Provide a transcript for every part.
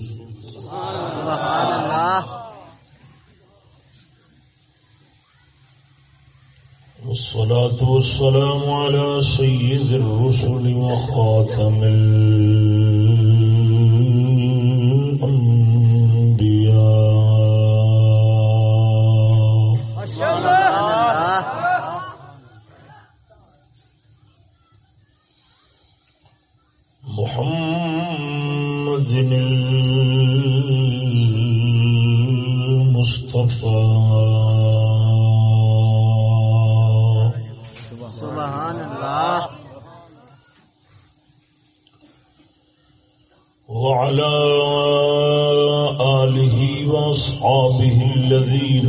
سبحان اللہ۔ والصلاة والسلام على سيد الرسل وخاتم الله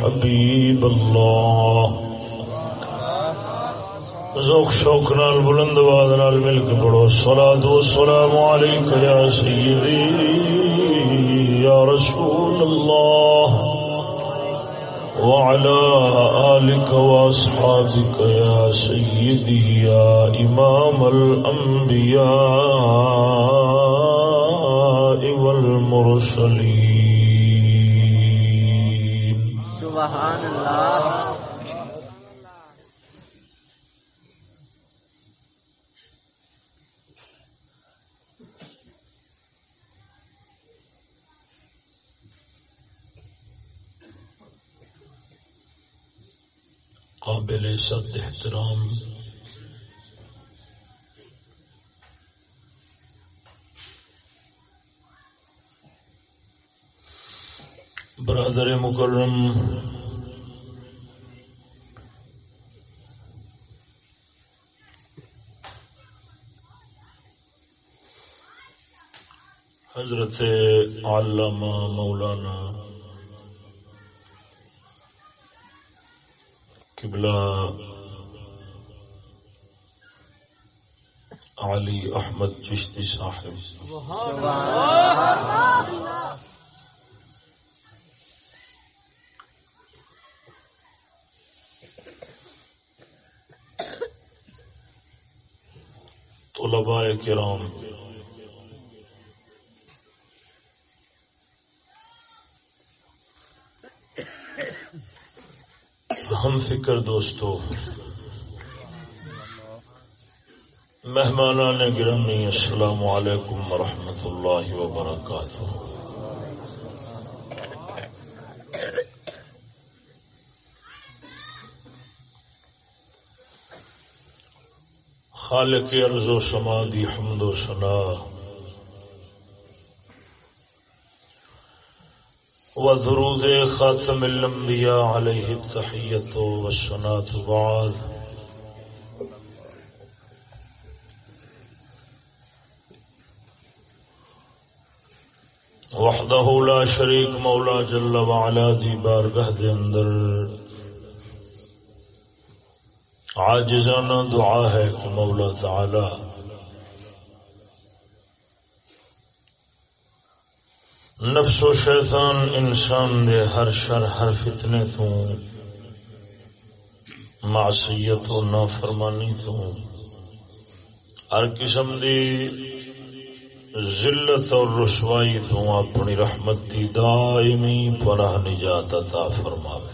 سيدي يا حبيب الله ذوق شوق نال بلند واد نال مل کے پڑھو. الصلاة والسلام عليك يا سيدي يا رسول الله وعلى آلك وأصحابك يا سيدي يا إمام الأنبياء والمرسلين قابل احترام۔ برادر مکرم حضرت علامہ مولانا قبلہ علی احمد چشتی صاحب۔ طلباء کرام۔ ہم فکر دوستو مہمان نے گرمی السلام علیکم ورحمۃ اللہ وبرکاتہ۔ خالق ارض و سمادی حمد و سنا وذرود خاتم الانبیاء علیہ التحیت والسنات بعد. وحدہ لا شریک مولا جل وعلا دی بارگاہ دے اندر. عاجزانہ دعا ہے کہ مولا تعالی نفس و شیطان انسان دے ہر شر، ہر فتنے تو، معصیت و نافرمانی تو۔ ہر قسم دی ذلت اور رسوائی تو اپنی رحمت دی دائمی پناہ نجات عطا فرماوے۔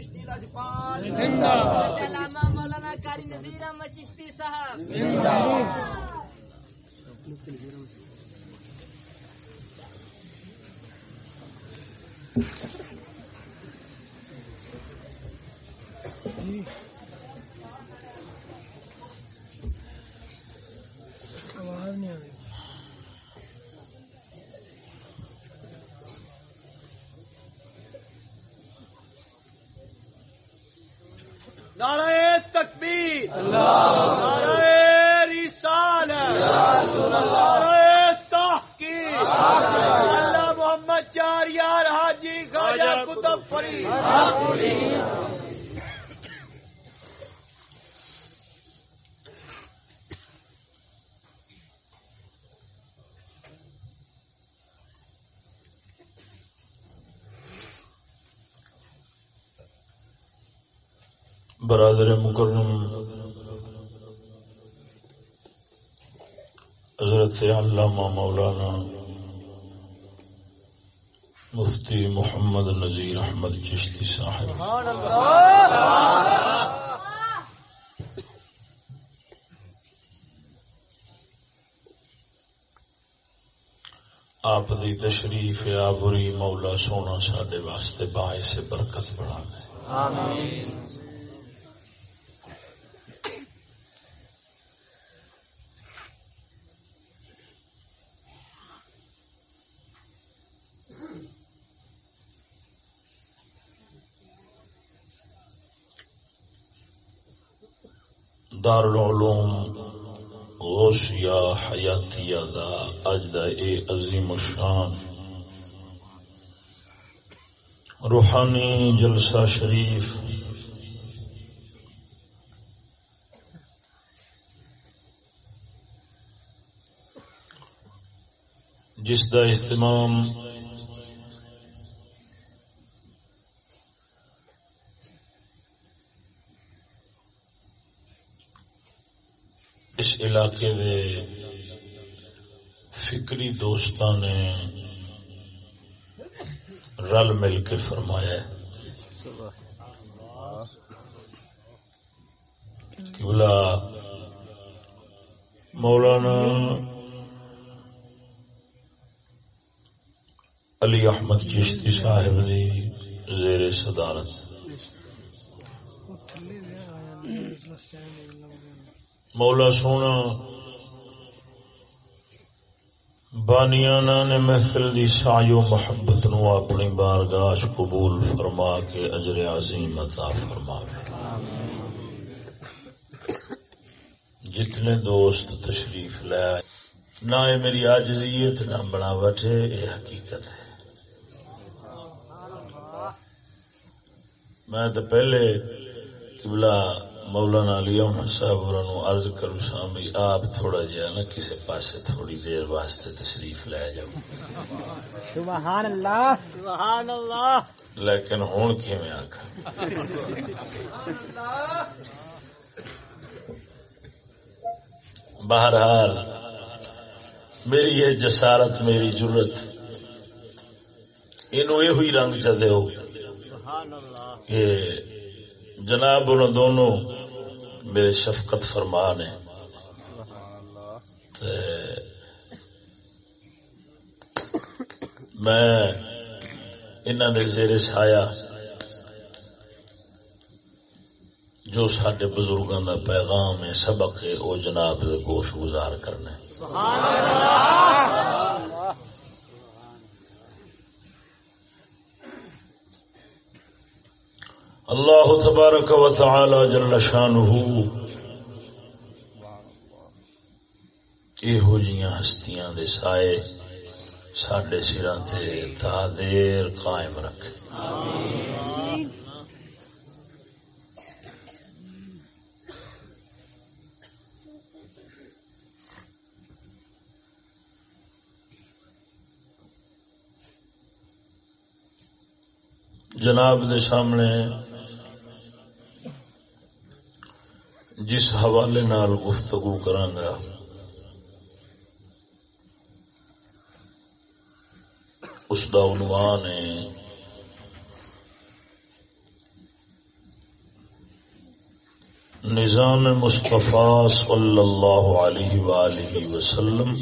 چشتی صاحب علامہ مولانا کاری نظیر احمد چشتی صاحب نعرہ تکبیر نعرہ رسالت نعرہ تحقیق اللہ محمد چار یار حاجی خواجہ کتب فرید۔ برادر مکرم، حضرت علامہ مولانا مفتی محمد نذیر احمد چشتی صاحب۔ آپ دی تشریف آبری مولا سونا سڈے واسطے باعث برکت بڑھا گئے آمین۔ دارالعلوم غوثیہ حیاتیہ دا اج دا اے عظیم الشان۔ روحانی جلسہ شریف۔ جس دا اہتمام اس علاقے دے فکری دوستاں نے رل مل کے فرمایا ہے۔ کہ بلا مولانا علی احمد چشتی صاحب دی زیر صدارت۔ مولا سونا بانیانا نے محفل دی سایو محبت نو اپنی بارگاہ قبول فرما کے اجر عظیم عطا فرما جتنے دوست تشریف لے نہ یہ میری آجزیت نہ بناوٹ ہے یہ حقیقت ہے میں تو پہلے قبلہ مولانا علی احمد صاحب اور عرض کروں سامی آپ تھوڑا جہا نا کسی پاسے تھوڑی دیر واسطے تشریف لے جاؤ۔ سبحان اللہ۔ سبحان اللہ۔ لیکن ہوں کی میں آخا بہرحال میری یہ جسارت میری ضرورت انہوں یہ ہوئی رنگ چ دو اللہ۔ کہ جناب ان دونوں میرے شفقت فرما نے میں انہوں نے زیر سایا جو سڈے بزرگوں کا پیغام ہے، سبق ہے وہ جناب گوش گزار کرنا ہے سبحان اللہ اللہ تبارک و تعالی جل شانہ یہو جیاں ہستیاں دے سائے ساڈے سراں تے تا دیر قائم رکھے جناب دے سامنے جس حوالے نال گفتگو کرانگا اس دا عنوان ہے۔ نظام مصطفیٰ صلی اللہ علیہ وآلہ وسلم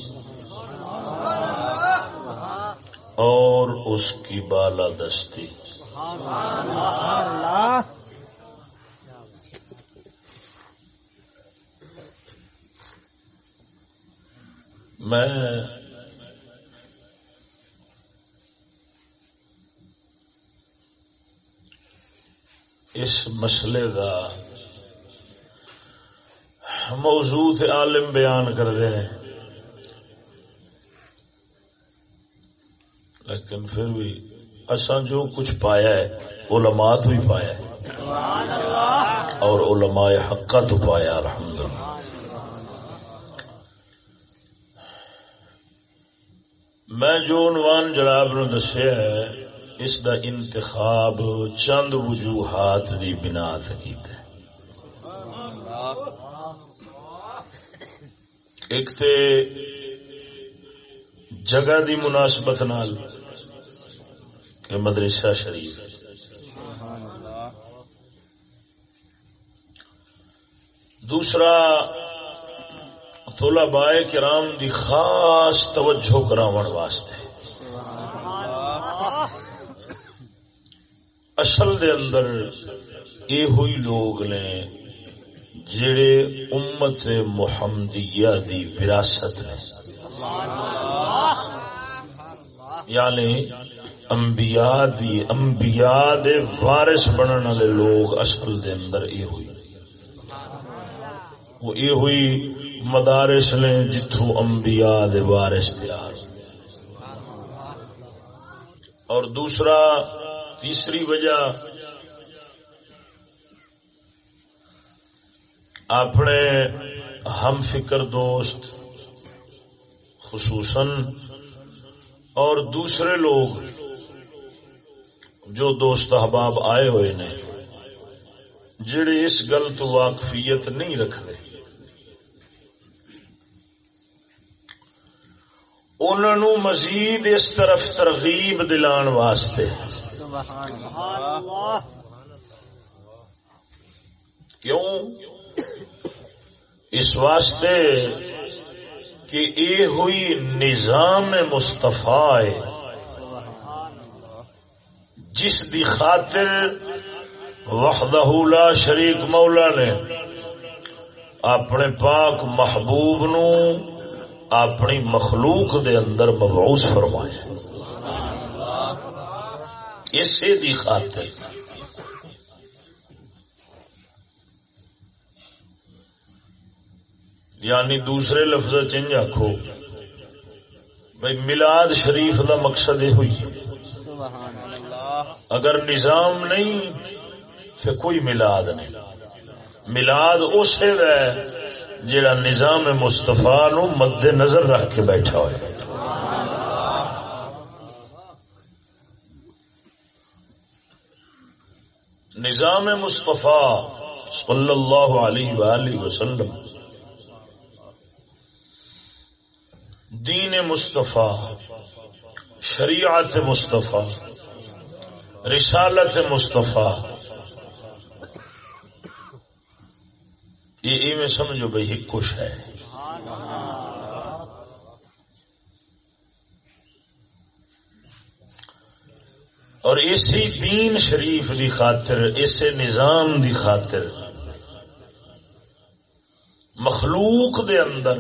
اور اس کی بالا دستی۔ میں اس مسئلے کا موضوع عالم بیان کر دے ہیں۔ لیکن پھر بھی اصا جو کچھ پایا ہے، علماء تو ہی پایا ہے۔ اور علماء حقہ تو پایا، الحمدللہ۔ میں جو عنوان جناب نو دسیا ہے، اس دا انتخاب چند وجوہات دی بنا کیتا ہے۔ ایک تے جگہ دی مناسبت نال کہ مدرسہ شریف۔ دوسرا طلباء کرام دی خاص توجہ کراون واسطے۔ اصل دے اندر یہ ہوئی لوگ نے جڑے امت محمدیہ دی وراثت نے۔ یعنی انبیاء دی انبیاء دے وارث بننے والے لوگ اصل دے اندر یہ ہوئی وہ یہ ہوئی مدارس نے جتھو انبیاء دے وارث تیار اور دوسرا، تیسری وجہ، اپنے ہم فکر دوست، خصوصاً، اور دوسرے لوگ جو دوست احباب آئے ہوئے نے، جڑے اس گل تو واقفیت نہیں رکھتے۔ انہوں مزید اس طرف ترغیب دلان واسطے۔ کیوں؟ اس واسطے کہ یہ ہوئی نظام مستفا جس دی خاطر وحدہ لا شریک مولا نے اپنے پاک محبوب نو اپنی مخلوق دے اندر مبعوث فرمایا اسی دی خاطر۔ یعنی دوسرے لفظ چنج آخو بھائی ملاد شریف دا مقصد یہ ہوئی اگر نظام نہیں تو کوئی ملاد نہیں۔ ملاد اسے ہے جڑا نظام مستفا نو مد نظر رکھ کے بیٹھا ہوئے۔ نظام مصطفیٰ صلی اللہ علیہ وآلہ وسلم۔ دین مصطفیٰ، شریعت مصطفیٰ، رسالت مصطفیٰ۔ یہ میں سمجھو بھائی ایک کچھ ہے۔ اور اسی دین شریف دی خاطر اسے نظام دی خاطر، مخلوق دے اندر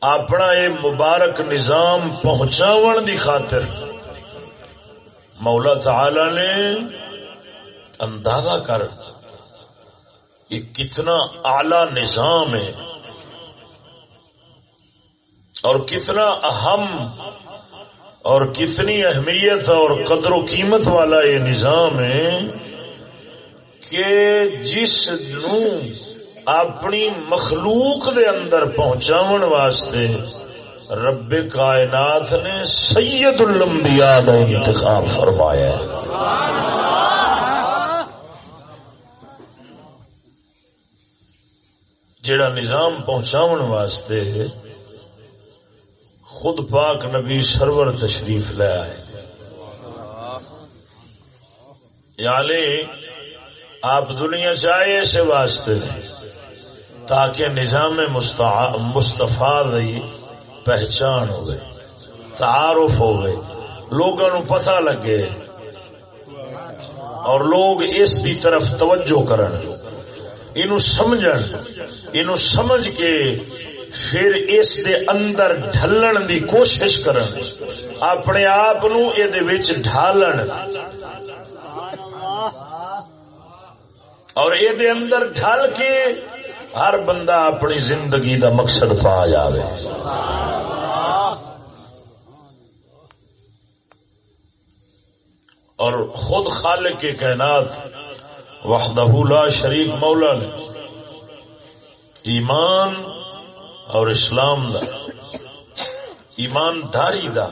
اپنا یہ مبارک نظام پہنچاون دی خاطر مولا تعالی نے اندازہ کر یہ کتنا اعلی نظام ہے اور کتنا اہم اور کتنی اہمیت اور قدر و قیمت والا یہ نظام ہے کہ جس نو اپنی مخلوق دے اندر پہنچاون واسطے رب کائنات نے سید الانبیاء کا انتخاب فرمایا ہے۔ جڑا نظام پہنچاون واسطے خود پاک نبی سرور تشریف لے آئے۔ یعنی آپ دنیا سے آئے اسے واسطے تاکہ نظام مستفا رہی پہچان ہو گئے تعارف ہو گئے لوگوں نو پتہ لگے اور لوگ اس دی طرف توجہ کرن۔ اینو سمجھن، اینو سمجھ کے پھر اس دے اندر ڈھلن دی کوشش کرن۔ اپنے آپ نو اے دے وچ ڈھالن۔ اور اے دے اندر ڈھل کے ہر بندہ اپنی زندگی دا مقصد پا جاوے۔ اور خود خالق کے کائنات وحدہ لا شریک مولا نے ایمان اور اسلام دا. ایمانداری دا.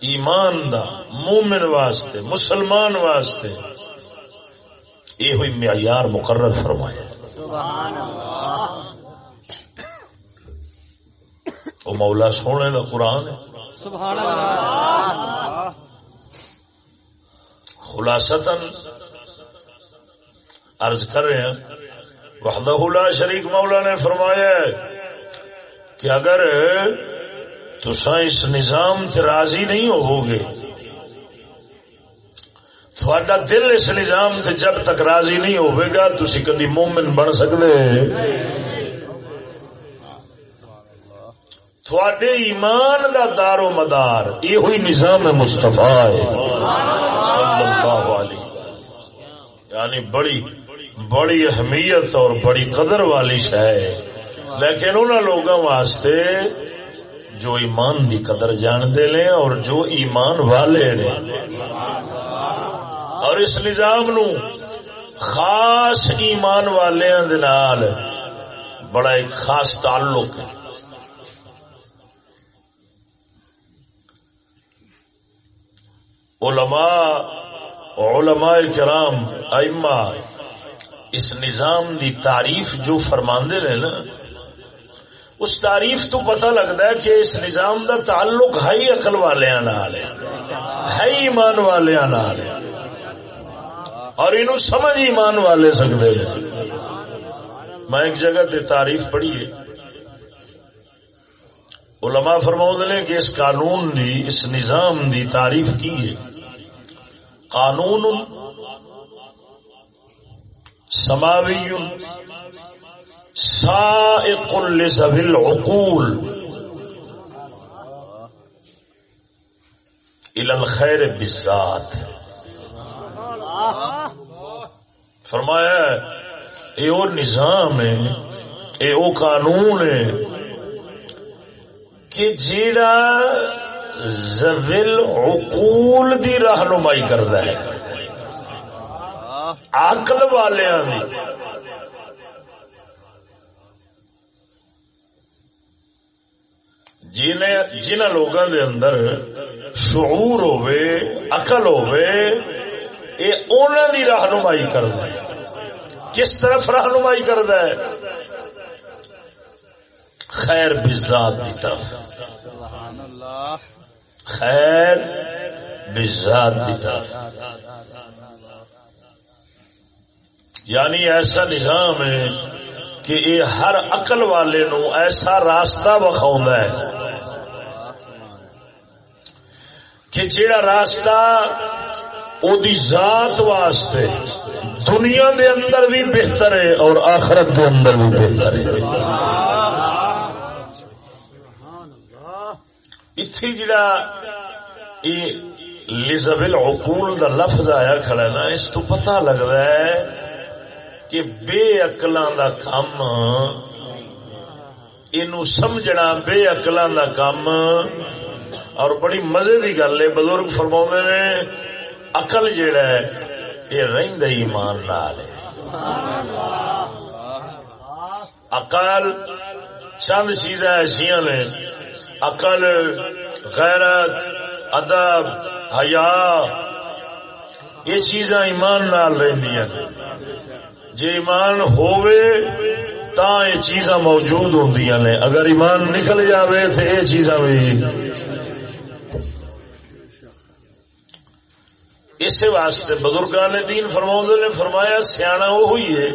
ایمان دا. مومن واسطے مسلمان واسطے. یہ ہوئی معیار مقرر فرمایا. وہ مولا سونے دا قرآن ہے. سبحان اللہ. خلاصتاً عرض کر رہے ہیں۔ وحدہ لا شریک مولا نے فرمایا ہے کہ اگر تسا اس نظام سے راضی نہیں ہو گے تھوڑا دل اس نظام سے جب تک راضی نہیں ہوئے گا تھی کدی مومن بن سکتے تھوڑے ایمان دا دار و مدار یہ ہوئی نظام مستفا ہے۔ یعنی بڑی بڑی اہمیت اور بڑی قدر والی ہے۔ لیکن ان لوگوں واسطے جو ایمان دی قدر جانتے لیں اور جو ایمان والے نے۔ اور اس نظام نو خاص ایمان والوں دے نال بڑا ایک خاص تعلق ہے۔ علماء علماء کرام، ائمہ اس نظام دی تعریف جو فرماندے نے نا، اس تعریف تو پتہ لگتا ہے کہ اس نظام دا تعلق ہے ہی عقل والے ہے ہی ایمان والے اور انہوں سمجھ ایمان والے سکتے ہیں۔ میں ایک جگہ تے تعریف پڑھی ہے علماء فرماؤں نے کہ اس قانون دی، اس نظام دی تعریف کی ہے۔ قانون سماوی سائق لذوی العقول. الى الخیر بالذات. فرمایا یہ وہ نظام ہے یہ وہ قانون ہے، کہ جیڑا زویل عقول دی رہنمائی کرتا ہے۔ عقل والیاں دی۔ جنہ لوگوں دے اندر شعور ہوے عقل ہوے یہ انہوں دی رہنمائی کرتا ہے۔ کس طرف رہنمائی کرتا ہے؟ خیر بزاد کی طرف۔ خیر بزاد کی طرف۔ یعنی ایسا نظام ہے کہ یہ ہر عقل والے نو ایسا راستہ بخاؤں ہے کہ جیڑا راستہ او دی ذات واسطے دنیا دے اندر بھی بہتر ہے اور آخرت دے اندر بھی بہتر ہے۔ اتھی جڑا یہ لزبل عقول دا لفظ آیا کھڑا نا، اس تو پتہ لگ رہا ہے کہ بے اقلاں دا کام اینو سمجھنا بے اقلاں دا کام اور بڑی مزے دی گل ہے، بزرگ فرما نے اقل جیڑا ہے یہ رہد ایمان نال ہے۔ اقل چند چیزاں ایسا نے، عقل، غیرت، ادب، حیا، یہ چیزاں ایمان نال رہندیاں جے ایمان ہووے تا یہ چیزاں موجود ہوندیاں نے۔ اگر ایمان نکل جاوے تو یہ چیزاں بھی اسی واسطے بزرگان دین فرما نے فرمایا سیاح وہ ہوئی ہے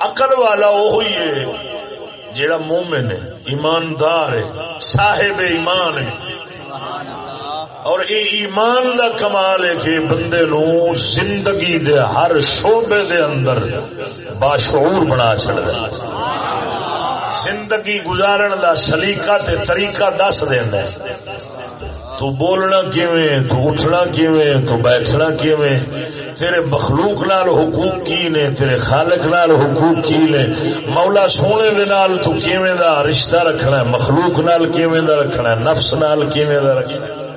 اقل والا وہ ہوئی ہے، جیڑا مومن ہے، ایماندار ہے، صاحب ایمان ہے۔ اور یہ ایمان دا کمال ہے کہ بندے نو زندگی دے ہر شعبے دے اندر باشعور بنا چڑھتا زندگی گزارن دا سلیقہ تے طریقہ دس دینا تو بولنا کیویں، تو اٹھنا کیویں، تو بیٹھنا کیویں؟ تیرے مخلوق نال حقوق کی نے؟ تیرے خالق نال حقوق کی نے؟ مولا سونے دے نال تو کیویں دا رشتہ رکھنا ہے؟ مخلوق نال کیویں دا رکھنا ہے؟ نفس نال کیویں دا رکھنا ہے؟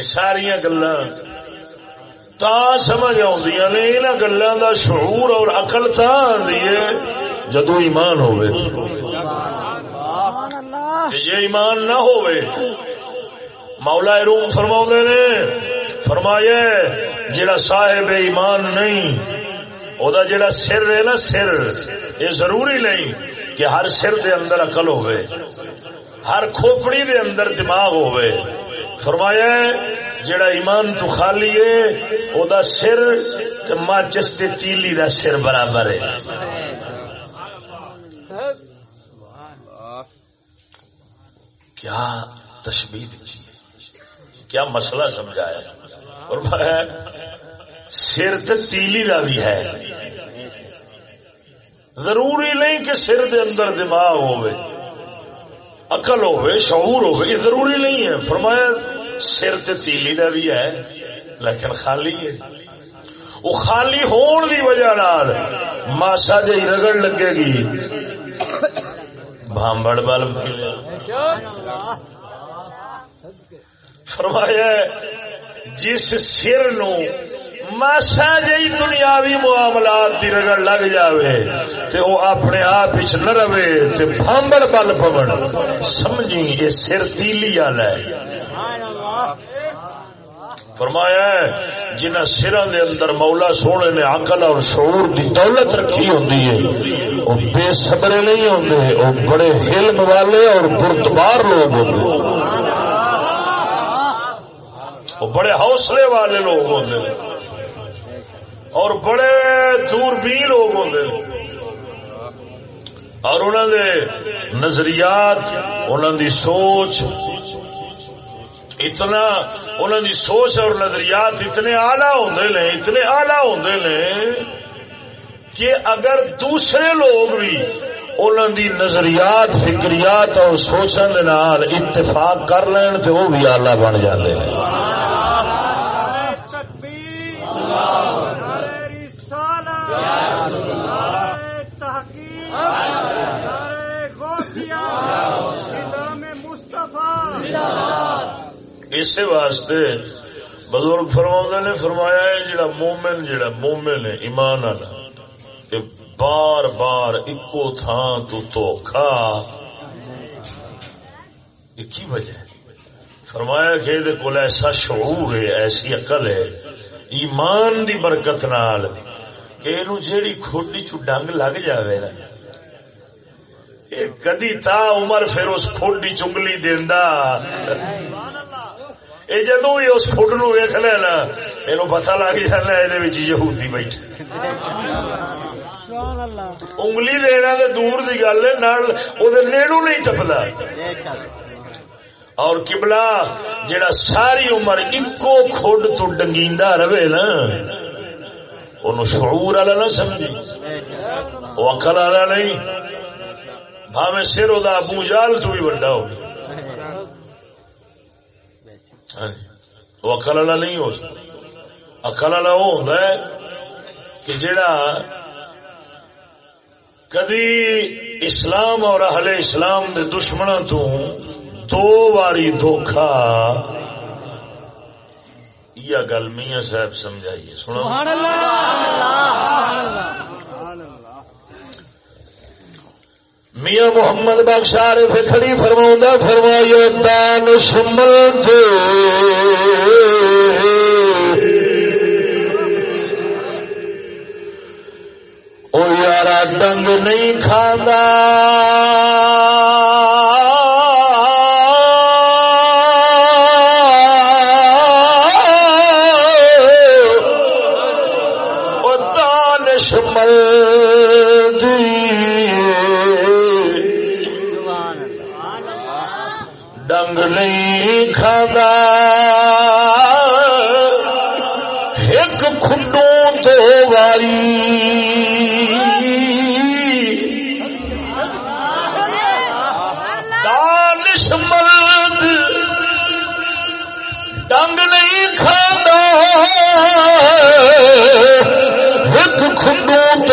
یہ ساری گلا تا سمجھ آدی نے یہاں گلوں کا شعور اور اقل تا آدھی ہے جدو ایمان ہوئے جی ایمان نہ ہوئے مولا روم فرما نے فرمایا جڑا صاحب ایمان نہیں او دا جڑا سر ہے نا سر یہ ضروری نہیں کہ ہر سر دے اندر عقل ہوئے ہر کھوپڑی دے اندر دماغ ہوئے فرمایا جڑا ایمان تو خالی ہے، او دا سر تے ماچس تے تیلی دا سر برابر ہے۔ کیا تشبیہ دی کیا مسئلہ سمجھایا؟ اور سر تے تیلی دا بھی ہے۔ ضروری نہیں کہ سر دے اندر دماغ ہوئے عقل ہوئے، شعور ہوئے، یہ ضروری نہیں ہے۔ فرمایا، سر تے تیلی دا بھی ہے، لیکن خالی ہے۔ وہ خالی ہون دی وجہ نال ماسا جی رگڑ لگے گی۔ بھامبڑ بل فرمایا، جس سر نو ماسا جی دنیاوی معاملات کی رگڑ لگ جاوے تے وہ اپنے آپ نہ رہے تے بھامبڑ بل پون۔ سمجھی یہ سر تیلی والا ہے۔ فرمایا ہے، جنہ سروں دے اندر مولا سونے نے عقل اور شعور دی دولت رکھی ہوتی ہے، وہ بے صبرے نہیں ہوتے وہ بڑے علم والے اور بردبار لوگ ہوتے وہ بڑے حوصلے والے لوگ ہوتے اور بڑے دوربین لوگ ہوتے اور انہوں دے نظریات انہوں دی سوچ، اتنا انہوں دی سوچ اور نظریات اتنے آلہ ہوندے نے، اتنے آلہ ہوندے نے کہ اگر دوسرے لوگ بھی انہوں دی نظریات، فکریات اور سوچن دے نال اتفاق کر لین تو وہ بھی آلہ بن جاتے ہیں اسی واسطے بزرگ فرما نے فرمایا ہے، جڑا مومن جڑا مومن ہے، ایمان والا بار بار اکو تھان تو دھوکھا۔ کی وجہ ہے؟ فرمایا کہ یہ کول ایسا شعور ہے، ایسی عقل ہے، ایمان دی برکت نال، کہ جیڑی کھوٹی چ ڈنگ لگ جاوے نا کدی تا عمر پھر اس کھوٹی چنگلی دینا یہ جدو بھی اس خڈ نو ویخ لینا یہ پتا لگ جانا یہ یہودی بیٹھے۔ انگلی دینا تو دور کی گل ہے نیڑو نہیں ٹپتا اور کبلا جڑا ساری عمر ایکو کھڈ تو ڈنگیندا رہے نا ان شعور والا نہ سمجھی وہ اکل والا نہیں۔ بھاوے سر وہ ابو جال تو بھی بڑا ہو۔ ہاں۔ وہ اکل والا نہیں ہو۔ سکتا اکل والا وہ ہوتا ہے کہ جڑا کدی اسلام اور اہل اسلام دے دشمنوں تو دو باری دھوکھا۔ یہ گل میاں صاحب سمجھائیے سنو میاں محمد بخشار پہ فرما فرمائیو دان سمل دے۔ او یارا ڈنگ نہیں کھانا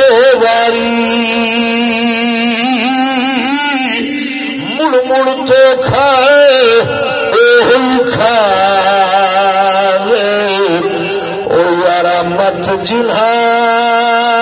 واری مڑ مڑ تو کھائے کھا او یارا مت جنہا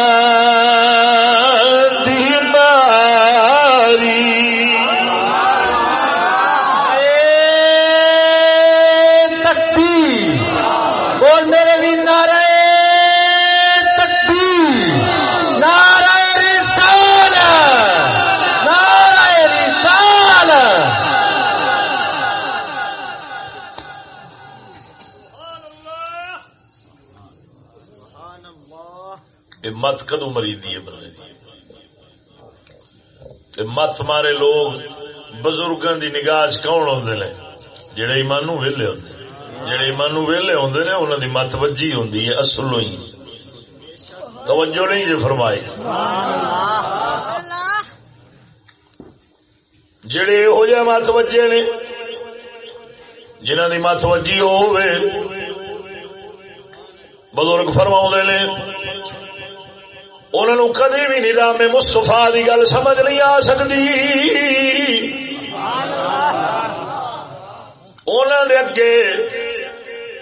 تے لوگ بزرگاں دی نگاہ چ کون ہوندے نے؟ جڑے ایمانو ویلے ہوندے جڑے ایمانو ویلے ہوندے نے، انہاں دی مت وجی ہوندی ہے اصلوں ہی توجہ نہیں جے فرمائی۔ جڑے ہو جائے مت وجے نے، جنہاں دی مت وجی ہوے بزرگ فرما نے انہوں کدی بھی نظام مستفا کی گل سمجھ نہیں آ سکتی۔ انہوں نے اگے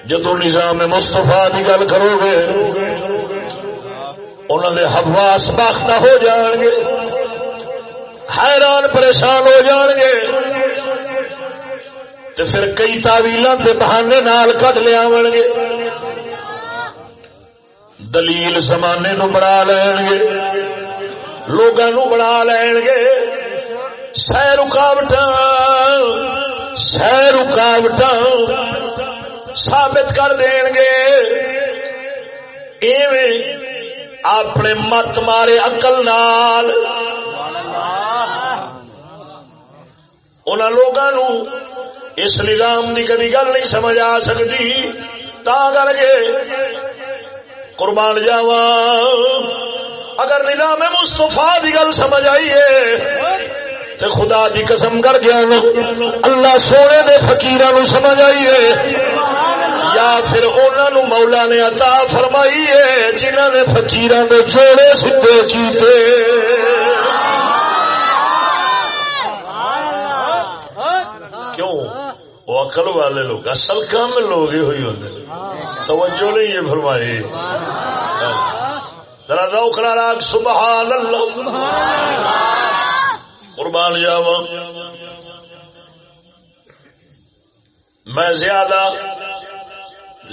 جدو نظام مستفا کی گل کرو گے، انہوں نے حواس باختہ ہو جان گے، حیران پریشان ہو جان گے۔ تو پھر کئی تعویل کے بہانے نال کٹ لیا گے۔ دلیل زمانے نو بنا لین گے لوگاں نو بنا لین گے سہ رکاوٹ سہ رکاوٹ ثابت کر دین گے ایویں اپنے مت مارے اقل نال۔ ان لوگوں اس نظام کی کدی گل نہیں سمجھ آ سکتی۔ تا کر کے قربان جاوا اگر نظام مستفا کی گل سمجھ آئیے تو خدا دی قسم کر گیا اللہ سونے دے فقیران نو سمجھ آئیے یا پھر انہوں مولا نے عطا فرمائی ہے جنہوں نے فقیران دے جوڑے سدھے کیتے کیوں وہ اکل والے لوگ، اصل کام لوگ ہی ہوئی ہوتے توجہ نہیں یہ فرمائی۔ ذرا دوکھنا راگ سبحان اللہ قربان جاوا میں زیادہ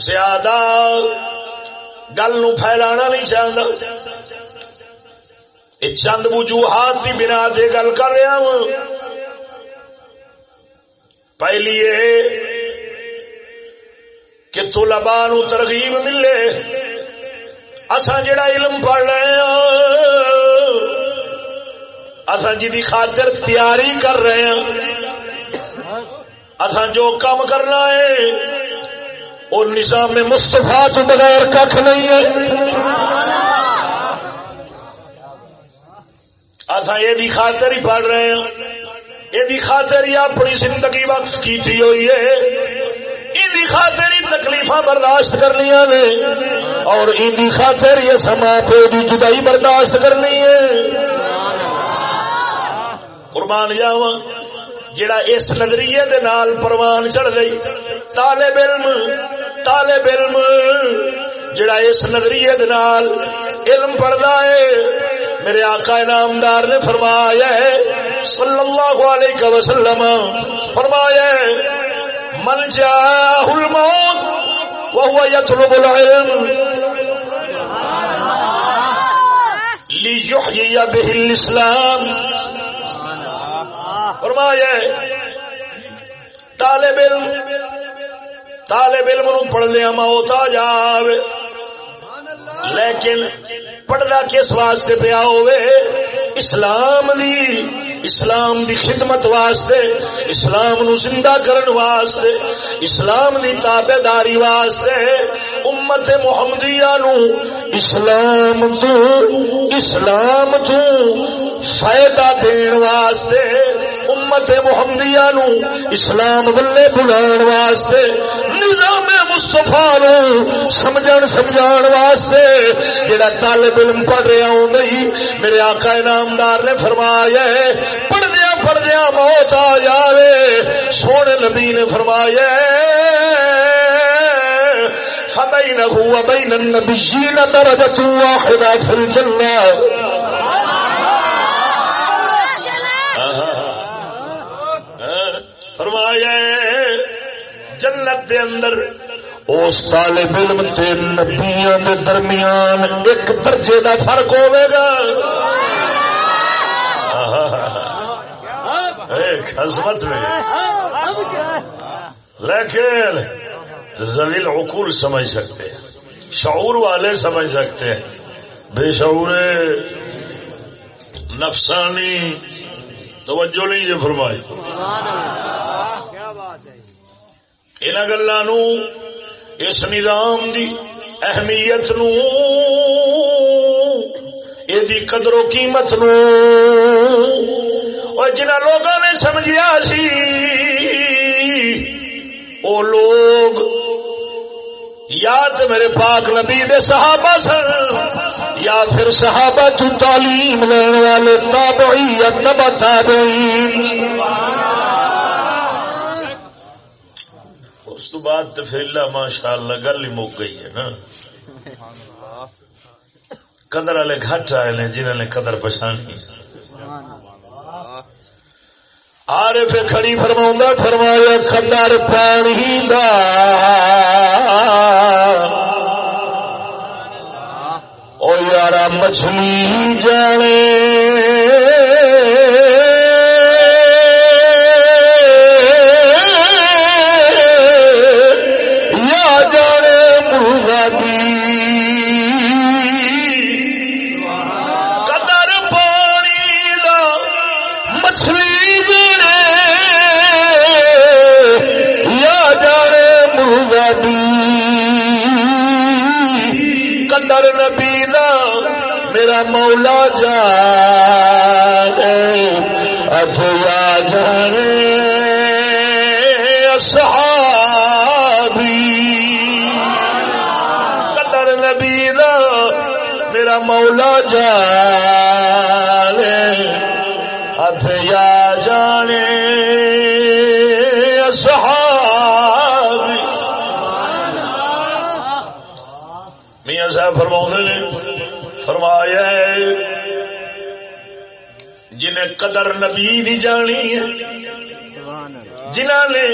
زیادہ گل نو پھیلانا نہیں چاہتا یہ چند وجوہات کی بنا سے گل کر رہا ہوں پہلی یہ کہ طلبا نو ترغیب ملے۔ اصا جڑا علم پڑھ رہے ہیں جی خاطر تیاری کر رہے ہیں اصا جو کام کرنا ہے وہ نظام مستفا تو بغیر کھ نہیں ہے۔ اصا یہ خاطر ہی پڑھ رہے ہیں یہ خاطر ہی اپنی زندگی وقت کی ہوئی ہے ان خاطر ہی تکلیف برداشت کرنی نے اور ان خاطر یہ سما پہ بھی جدائی برداشت کرنی ہے قربان جاوا جڑا اس نظریے دے نال پروان چڑھ گئی طالب علم طالب علم جڑا اس نظریے دے نال علم پڑھدا ہے میرے آقا انعامدار نے فرمایا ہے صلی اللہ علیہ وسلم، فرمایا من جاءه الموت وهو يطلب العلم ليحيي به الاسلام. فرمایا طالب علم طالب علم نو پڑھدیا موت آ جاوے۔ لیکن پڑھنا کس واسطے پیا ہوئے اسلام دی اسلام دی خدمت واسطے، اسلام نو زندہ کرن واسطے، اسلام دی تابے داری واسطے امت محمدیہ نو اسلام تو اسلام تو فائدہ دین واسطے، امت محمدیہ نو اسلام ولے بلان واسطے، نظام مصطفیٰ نو سمجھن سمجھان واسطے جڑا طالب علم پڑھ رہا ہوں نہیں، میرے آقا انعامدار نے فرمایا ہے پڑھ دیا پڑھ دیا موت آ جاوے۔ سونے نبی نے فرمایا فبينه وبين النبيين درجة واحدة في فرمایا جنت دے اندر اس طالب علم تے نبیاں دے درمیان ایک درجے دا فرق ہوے گا۔ عظمت میں۔ لیکن زویل عقول سمجھ سکتے ہیں شعور والے سمجھ سکتے ہیں۔ بے شعور نفسانی توجہ نہیں یہ فرمائی۔ ان گلوں اس نظام دی اہمیت نو دی قدر و قیمت نو۔ اور جنہ لوگوں نے سمجھیا سی وہ لوگ یا تو میرے پاک نبی دے صحابہ سن، یا پھر صحابہ تو تعلیم لین والے تابعی یا تبا تابعین۔ اس تو بعد تو پھر اللہ ماشاء اللہ گل ہی مک گئی ہے نا۔ قدر والے گھٹ آئے نے جنہوں نے قدر پچھانی آرے پھر کھڑی فرما فرمایا، قدر پانی دا۔ او یارا مچھلی جانے۔ مولا جانے اتیا جانے قدر نبی دا میرا مولا جانے اتیا جانے صحابی میاں صاحب فرما نے، فرمایا ہے جنہیں قدر نبی دی جانی ہے۔ جنہوں نے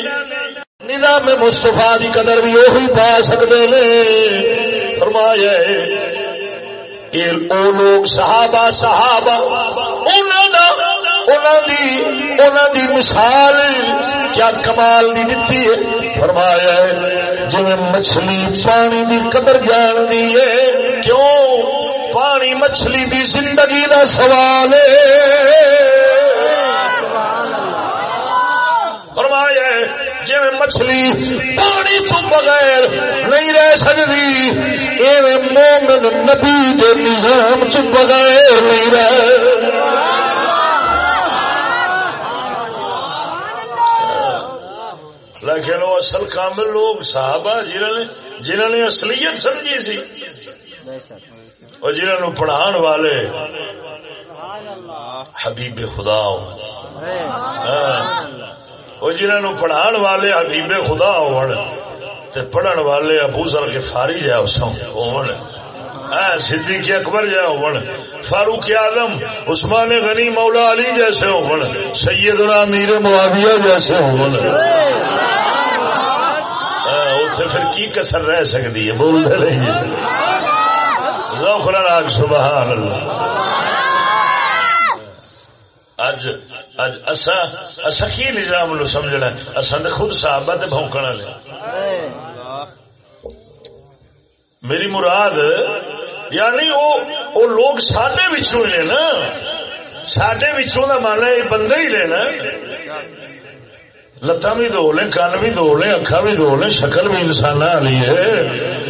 نظام مستفا دی قدر بھی وہی پا سکتے نے۔ فرمایا ہے او لوگ صحابہ صحابہ انہوں دا انہوں دی انہوں دی مثال کیا کمال دی دیتی ہے۔ فرمایا ہے جی مچھلی پانی دی قدر جان دی ہے، کیوں؟ پانی مچھلی دی زندگی دا سوال فرمایا جی مچھلی پانی تو بغیر نہیں رہ سکتی، ایویں مومن نبی دے نظام تو بغیر نہیں رہ۔ لیکن وہ اصل کامل لوگ صحابہ جنہوں نے جنہوں نے اصلیت سمجھی سی۔ اور جنہوں نے پڑھان والے حبیب خدا وہ جنہوں نے پڑھان والے حبیب خدا تے پڑھن والے ابو سر کے فاری جا ہون۔ صدیق اکبر جائے ہون۔ فاروق اعظم عثمان غنی مولا علی جیسے ہون۔ سیدنا امیر معاویہ جیسے ہون۔ اتنے پھر کی کسر رہ سکتی ہے؟ بول دے رہی راگ سبحان اللہ. اج اج اسا اسا کی نظام نو سمجھنا اسا تے خود صحابہ تے بھونکن والے میری مراد یعنی وہ وہ لوگ سڈے بچوں ہی نے نا۔ سڈے بچوں کا مانا یہ بندے ہی نے نا لتاں بھی دو لیں کن بھی دو لیں اکھا بھی دو لیں شکل بھی انسان والی ہے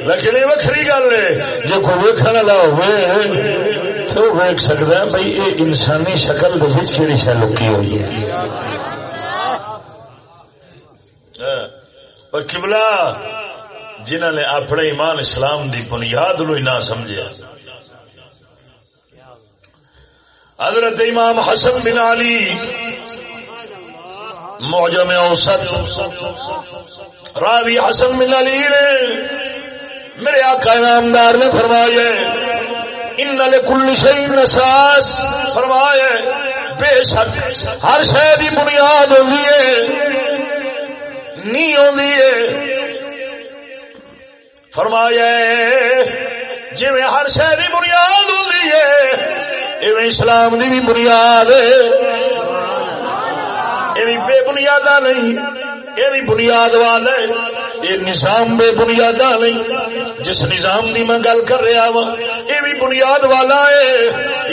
لیکن یہ وکری گل ہے جو کوئی ویکن والا ہوئے تو ویک سکتا ہے بھائی یہ انسانی شکل کہڑی شہ لکی ہوئی ہے اور قبلہ جنہوں نے اپنے ایمان اسلام دی بنیاد نو نہ سمجھا حضرت امام حسن بن علی معجم اوسط. راوی حسن بن علی نے میرے آقا نامدار نے فرمایا ان لکل شيء نساس. فرمایا، بے شک ہر شے دی بنیاد ہوندی ہے، نی ہوندی ہے. فرمایا جی ہر شہ کی بنیاد ہوتی ہے اسلام کی بھی بنیاد یہ بے بنیاد نہیں، یہ بھی بنیاد وال ہے۔ یہ نظام بے بنیاد نہیں، جس نظام کی میں گل کر رہا وا یہ بھی بنیاد والا ہے۔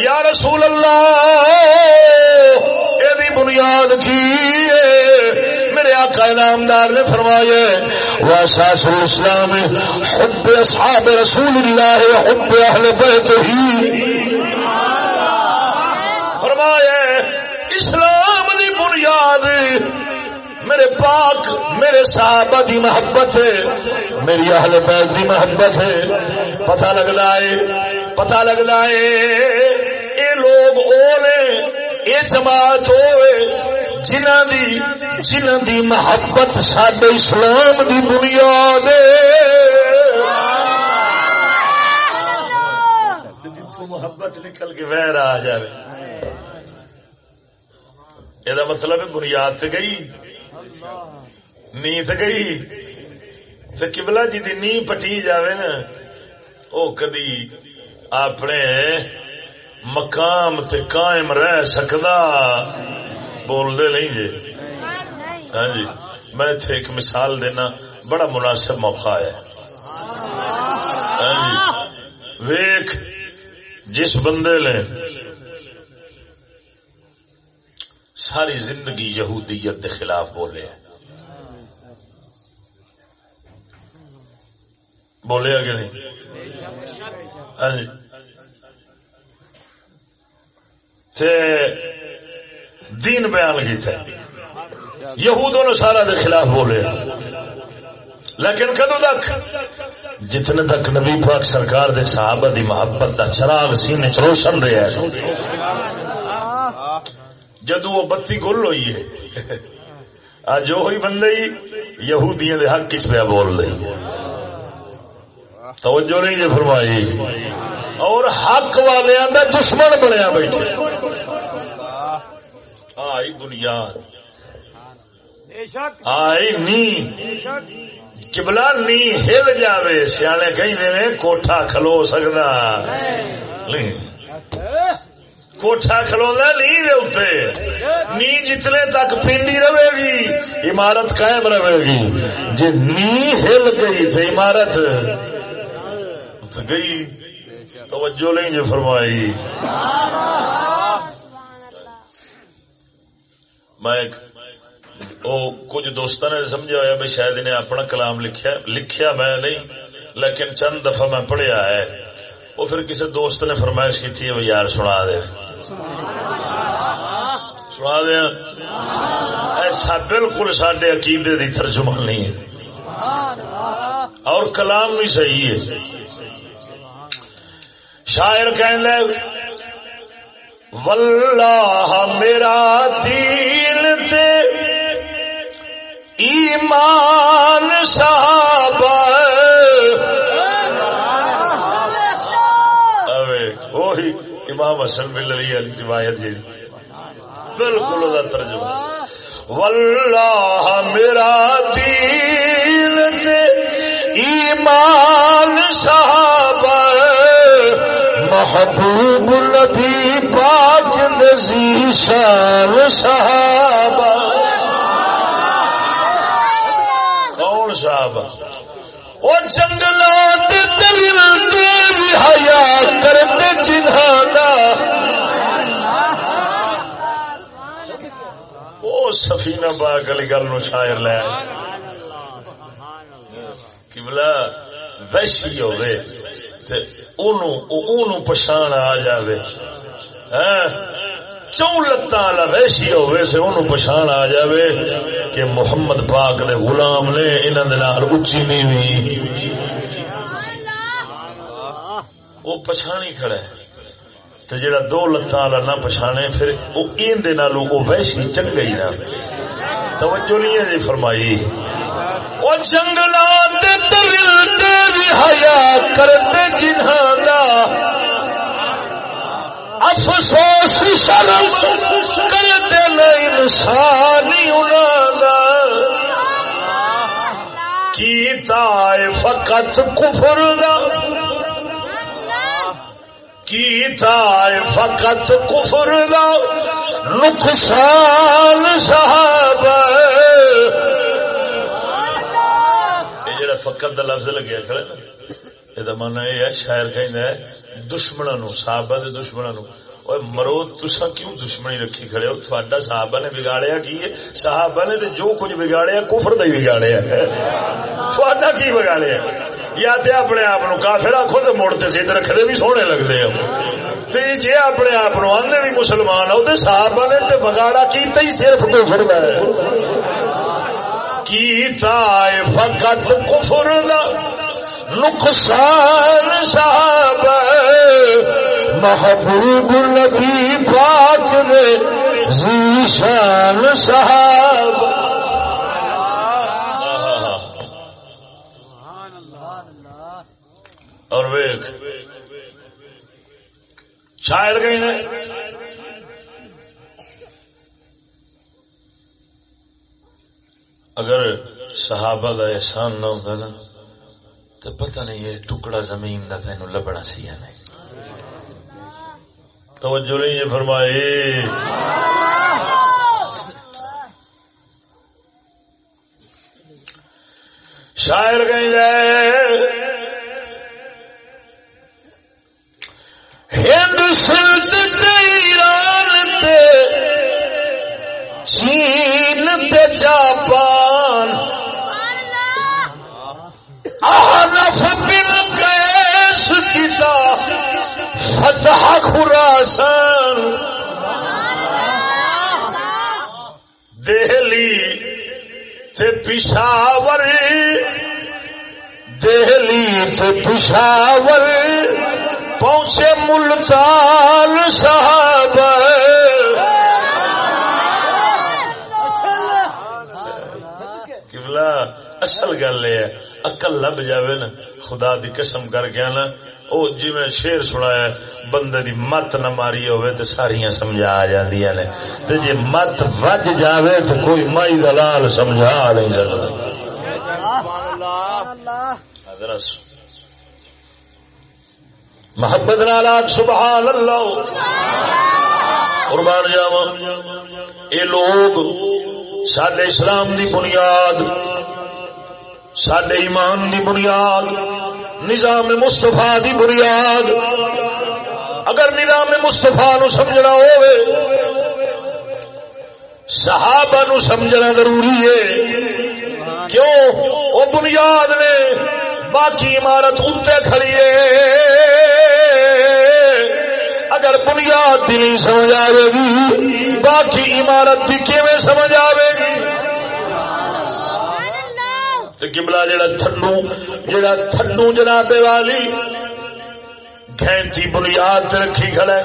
یا رسول اللہ، یہ بھی بنیاد کی ہے۔ میرے آقا نامدار نے فرمایا واساس الاسلام حب اصحاب رسول اللہ حب اہل بیت ہی۔ فرمایا اسلام بنیاد میرے پاک میرے صحابہ دی محبت ہے۔ میری اہل بیت دی محبت ہے۔ پتہ لگتا ہے پتہ لگتا ہے اے لوگ اولے اے جماعت ہوئے جنہ دی جنہ دی محبت سڈے اسلام دی بنیاد محبت نکل کے ویر آ جائے۔ یہ مطلب بنیاد تو گئی نیت گئی تو کبلا جی دی نی پٹی جاوے نا او کدی اپنے مقام تے قائم رہ سکدا بول دے نہیں جی ہاں جی میں اتنے ایک مثال دینا بڑا مناسب موقع ہے ہاں جی ویخ جس بندے نے ساری زندگی یہودیت کے خلاف بولے بولے کہ نہیں؟ ہاں جی۔ دین بیان کی تھے۔ یہودوں نے سارا دے خلاف بولے لیکن کدو تک؟ جتنے تک نبی پاک سرکار دے صحابہ دی محبت دا چراغ سینے چ روشن رہا ہے۔ جدو وہ بتی گل ہوئی ہے اج وہی بندے ہی یہودیاں دے حق کچھ پیا بول رہی توجہ نہیں جی فرمائی۔ اور حق والے دشمن بنیا بیٹھے آئی بنیاد آئی نی۔ کبلا نی ہل جاوے سیانے کہیں کوٹھا کھلو سکتا کوٹھا کھلوا نہیں اتنے نی جتنے تک پینڈی رہے گی، عمارت قائم رہے گی۔ جی نی ہل گئی تو عمارت گئی۔ توجہ نہیں جو فرمائی۔ میں کچھ دوستوں نے سمجھا ہوا بھی شاید انہیں اپنا کلام لکھیا لکھیا میں نہیں، لیکن چند دفعہ میں پڑھیا ہے۔ وہ پھر کسی دوست نے فرمائش کی تھی وہ یار سنا دے۔ سنا دیا ایسا بالکل سڈے عقیدے کی ترجمہ نہیں ہے۔ اور کلام بھی صحیح ہے۔ شاعر کہ واللہ میرا دین تے ایمان صاحب امام حسن بن علی روایت جی بالکل وہ ترجمہ۔ واللہ میرا دین تے ایمان صحابہ محبوب نبی پاک نزی شان صحابہ۔ کون صحابہ؟ وہ جنگلات دل دے حیا کرتے جنہاں دا۔ وہ سفینہ باغ علی گل نو شاعر لے۔ کبلا ویسی ہوے تے اونوں اونوں پਛਾਣ آ جاوے۔ ہاں؟ چون لتاں والا ویسی ہوے سے اونوں پਛਾਣ آ جاوے کہ محمد پاک دے غلام نے انہاں دے نال اونچی نیوی وہ پچھانی کھڑا ہے۔ تو جڑا دو لتاں والا نہ پچھانے، پھر وہ این دے نالوں وہ ویسی چنگا ہی نہ۔ توجہ نہیں ہے جی فرمائی۔ وہ جنگلات دے دل دے بھی حیا کرتے جنہاں دا افسوس شرم کرتے نہ انسانی انہاں دا۔ کیتا ہے فقط کفر دا۔ کیتا ہے فقط کفر دا۔ نقصان صحابہ۔ یہ جڑا فقط دا لفظ لگیا کھڑا یہ مانا یہ ہے شاعر ہے دشمنوں نو صحابہ دے دشمنوں نو اوے مرو تسا کیوں دشمنی رکھی کھڑے ہو تھوڑا صحابہ نے بگاڑیا کی ہے صحابہ نے تے جو کچھ بگاڑیا کفر دا ہی بگاڑیا ہے تھوڑا کی بگاڑیا یا تے اپنے آپ نو کافر آخو تے مڑ تے سید رکھدے بھی سونے لگدے ہو تے جے اپنے آپ نو آندے بھی مسلمان ہو تے صحابہ نے تے بگاڑا کیتا ہی صرف کفر دا ہے کیتا ہے فقط کفر دا نقصان صاحب محبوب نبی پاک نے ذیشان صاحب اور ویک شاعر گئی نے۔ اگر صحابہ کا احسان نہ ہوتا نا تو پتہ نہیں یہ ٹکڑا زمین کا تین لبنا سی یا نہیں۔ توجہ نہیں یہ فرمائے شاعر کہیں ہند سلط ایران تے چین تے جاپان فتح خراسان۔ دہلی تے پشاور دہلی تے پشاور پہنچے ملتان صاحب اصل گل یہ ہے۔ اکل لب جاوے نا، خدا دی قسم کر کے نا، او جی میں شیر سنایا، بندے دی مت نہ ماری ہوئے تے ساریاں سمجھا آ جاندیاں نے۔ تے جے مت وج جاوے تے کوئی مائی دلال سمجھا نہیں سکدا۔ حضرت محبت نالات سبحان اللہ۔ قربان جاوا یہ لوگ سڈے اسلام دی بنیاد سڈے ایمان دی بنیاد، نظام مستفا دی بنیاد۔ اگر نظام مستفا نو سمجھنا ہوئے، صحابہ نو سمجھنا ضروری ہے۔ کیوں؟ وہ بنیاد نے باقی عمارت اتنے کھڑی ہے۔ اگر بنیاد دی نہیں سمجھ آئے گی، باقی عمارت بھی کیویں سمجھ آئے گی؟ کملا جڑا تھنو جڑا تھنو جناب والی۔ گھنٹی بنیاد رکھی کھڑا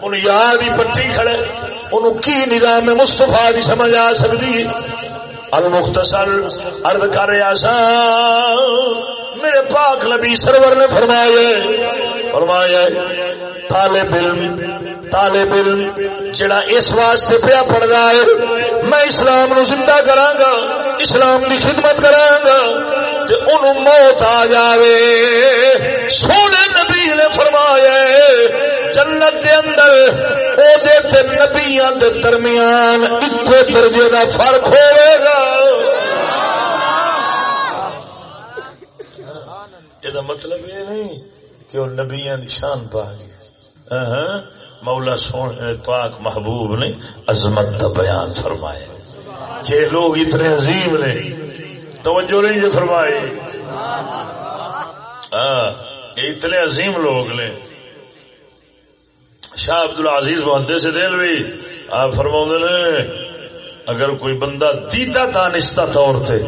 بنیاد ہی پٹی کھڑے انہوں کی نظام مستفا بھی سمجھ آ سکتی المختصر ارد کر رہا سا میرے پاک نبی سرور نے فرمایا فرمایا طالب علم طالب علم، جڑا اس واسطے پیا پڑ ہے، میں اسلام نو زندہ کراں گا، اسلام دی خدمت کراں گا، تے اونوں موت آ جاوے۔ سونے نبی نے فرمایا جنت دے اندر او دے تے نبیاں دے درمیان اکو درجے دا فرق ہوے گا۔ یہ مطلب یہ نہیں کہ وہ نبیاں دی شان پا گیا ہاں ہاں مولا سونے، پاک محبوب نے عظمت کا بیان فرمایا۔ کہ لوگ اتنے عظیم نے، توجہ نہیں جو فرمائے ہاں یہ اتنے عظیم لوگ نے۔ شاہ عبد العزیز محدے سے دل بھی آپ فرما نے، اگر کوئی بندہ دیتا دانستہ طور سے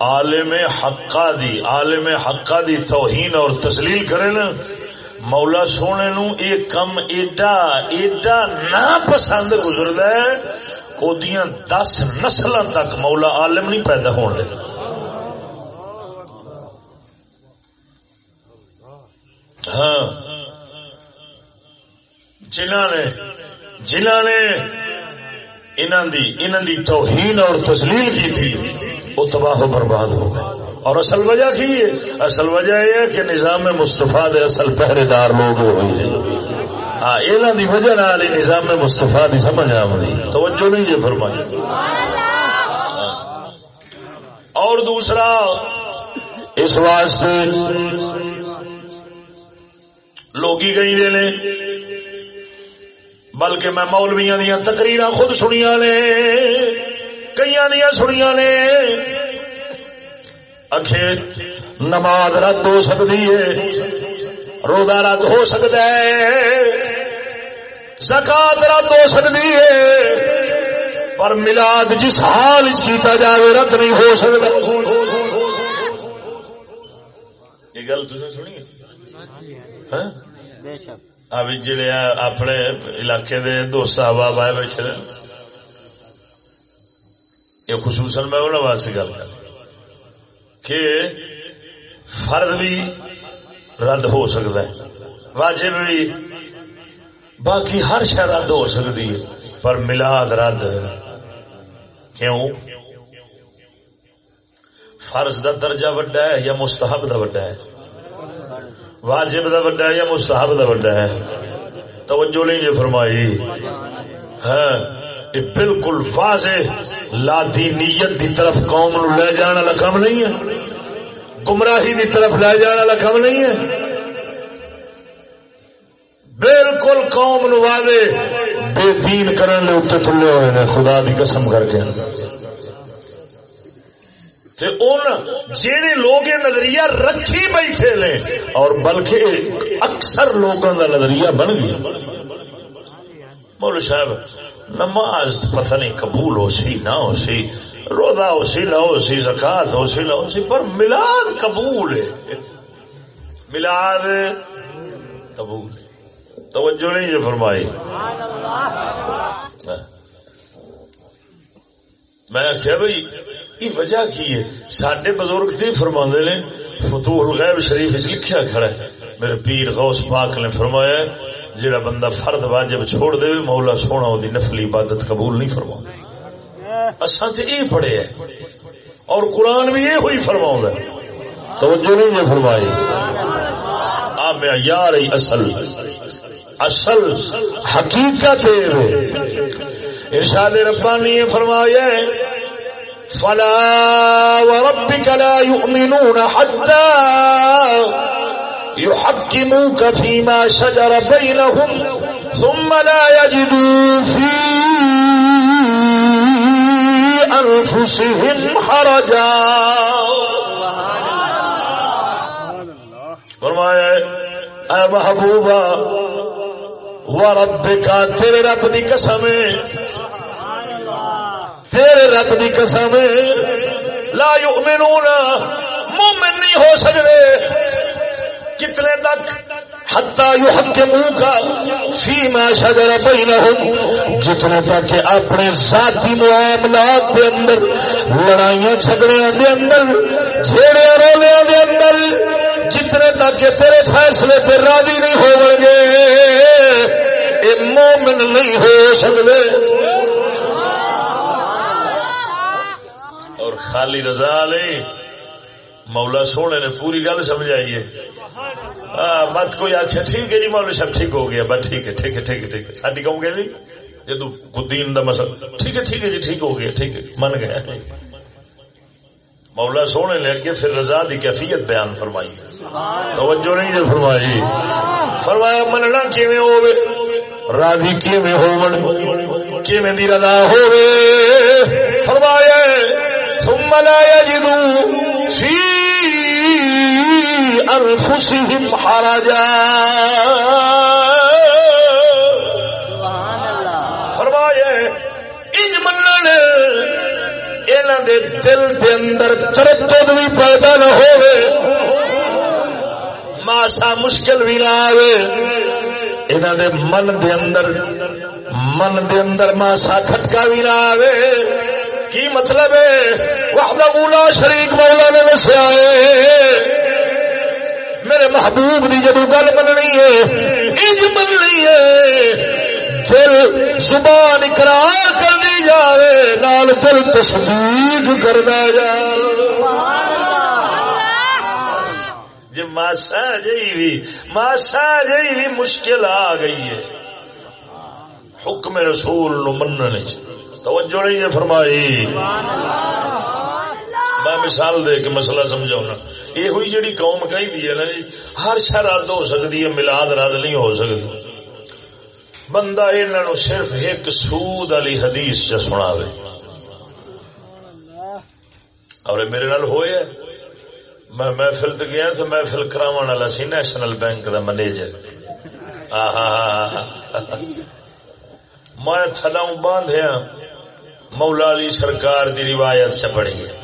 عالم حقا دی، عالم حقا دی توہین اور تسلیل کرے نا مولا سونے نو یہ کم ایڈا ایڈا نہ پسند گزرد ہے اودیاں دس نسل تک مولا عالم نہیں پیدا ہون دے۔ ہاں۔ جنہ نے جنہ نے انہوں دی انہوں دی توہین اور تسلیل کی تھی، وہ تباہ و برباد ہو گئے۔ اور اصل وجہ کی ہے؟ اصل وجہ یہ ہے کہ نظام مستفا دے اصل پہرے دار لوگ ہوئے ہاں دی وجہ نال نظام مستفا دی سمجھ آمدی توجہ نہیں یہ فرمائی۔ اور دوسرا، اس واسطے لوگ گئی نے۔ بلکہ میں مولویاں دیا تقریر خود سنیا نے کئی دیا سنیا نے۔ اکھے نماز رد ہو سکتی ہے، روزہ رد ہو سکتا ہے، زکات رد ہو سکتی ہے، پر ملاد جس حال کیتا جائے رد نہیں ہو سکتا۔ یہ گل تھی سنی اب ہاں؟ جڑے اپنے علاقے دے دوست احباب آئے بیٹھے یہ خصوصاً میں انہوں واسطے گل کر کہ فرد بھی رد ہو سکتا ہے، واجب بھی، باقی ہر شہ رد ہو سکتی ہے، پر ملاد رد کیوں؟ فرض دا درجہ وڈا ہے یا مستحب دا وڈا ہے؟ واجب دا وڈا ہے یا مستحب دا وڈا ہے؟ توجہ نہیں جی فرمائی۔ ہاں۔ یہ بالکل واضح لادی نیت دی طرف قوم نو لے جانا والا کم نہیں ہے۔ گمراہی دی طرف لے جانا والا کم نہیں ہے۔ بالکل قوم نو واضح بے دین کرن لے اتنے تھلے ہوئے نے، خدا دی قسم کر کے۔ تے ان لوگ نظریہ رکھی بیٹھے نے، اور بلکہ اکثر لوگوں کا نظریہ بن گیا۔ مول صاحب نماز پتہ نہیں قبول ہو سی، نہ ہو سی۔ روزہ ہو سی، نہ ہو سی زکات ہو سی، نہ ہو سی، پر ملاد قبول ہے۔ ملاد قبول توجہ نہیں جو فرمائی۔ ہاں۔ میں آخیا بھائی یہ وجہ کی ہے؟ سڈے بزرگ تھی فرما نے فتوح الغیب شریف لکھیا کھڑا ہے۔ میرے پیر غوث پاک نے فرمایا جہاں بندہ فرد واجب چھوڑ دے مولا سونا وہ نفلی عبادت قبول نہیں فرما اصل سے یہ پڑھے ہے اور قرآن بھی یہ ہوئی فرما توجہ نہیں ہے فرمائی۔ آ میں یار اصل اصل حقیقت ارشاد ربانی نے فرمایا فلا وربك لا يؤمنون حتى يحكموك فيما شجر بينهم ثم لا يجدوا في أنفسهم حرجا. فرمایا اے محبوبہ وربك تیرے رب دی قسم تیرے رب دی قسم لا یؤمنون، مومن نہیں ہو سکتے۔ کتنے تک؟ حتی یحکموکا فیما شجر بینہم۔ جتنے تک کہ اپنے ذاتی معاملات دے اندر، لڑائیاں جھگڑیاں دے اندر جھیڑے رولیاں دے اندر، جتنے تک کہ تیرے فیصلے تے راضی نہیں ہو گے یہ مومن نہیں ہو سکتے۔ اور خالی رضا نہیں مولا سونے نے پوری گل سمجھائی ہے۔ مت کوئی آخیا ٹھیک ہے جی مولا صاحب ٹھیک ہو گیا۔ بس ٹھیک ہے ٹھیک ہے ٹھیک ہے ٹھیک ہے۔ ساری کہوں گے جی؟ جدو دین دا مسئلہ ٹھیک ہے ٹھیک ہے جی ٹھیک ہو گیا، ٹھیک ہے۔ من گیا۔ مولا سونے نے اگے پھر رضا دی کیفیت بیان فرمائی۔ توجہ نہیں جی فرمائی۔ فرمایا، مننا کیویں ہوے راضی کیویں ہون کیویں دی رضا ہوے فرمایا، ثم لا يجدوا في انفسهم حرجا. فرمایا انج منن انہاں دے دل دے اندر تردد بھی پیدا نہ ہوے ماسا مشکل بھی نہ آوے۔ انہاں دے من دے اندر من دے اندر ماسا کھٹکا بھی نہ آوے۔ کی مطلب ہے؟ وحدہ اولا شریک مولا نے دسیا ہے میرے محبوب دی جدو گل مننی ہے انج مننی ہے۔ دل زبان اقرار کرنی جاوے، نال دل تصدیق کرنا جی ماسا جی بھی، ماسا جی بھی مشکل آ گئی ہے۔ حکم رسول نو مننے چ توجہ نہیں ہے فرمائی۔ میں مثال دے کے مسئلہ سمجھاؤں یہ ہوئی جڑی قوم کہی دی ہے نا جی ہر شہ رد ہو سکتی ہے ملاد رد نہیں ہو سکتی۔ بندہ انہوں صرف ایک سود والی حدیث چ سنا اور میرے نال ہوئے میں محفل تے گیا تو محفل کراون والا سی نیشنل بینک دا مینیجر میں تھلاؤں باندھیا۔ مولا علی سرکار دی روایت سے پڑھی ہے۔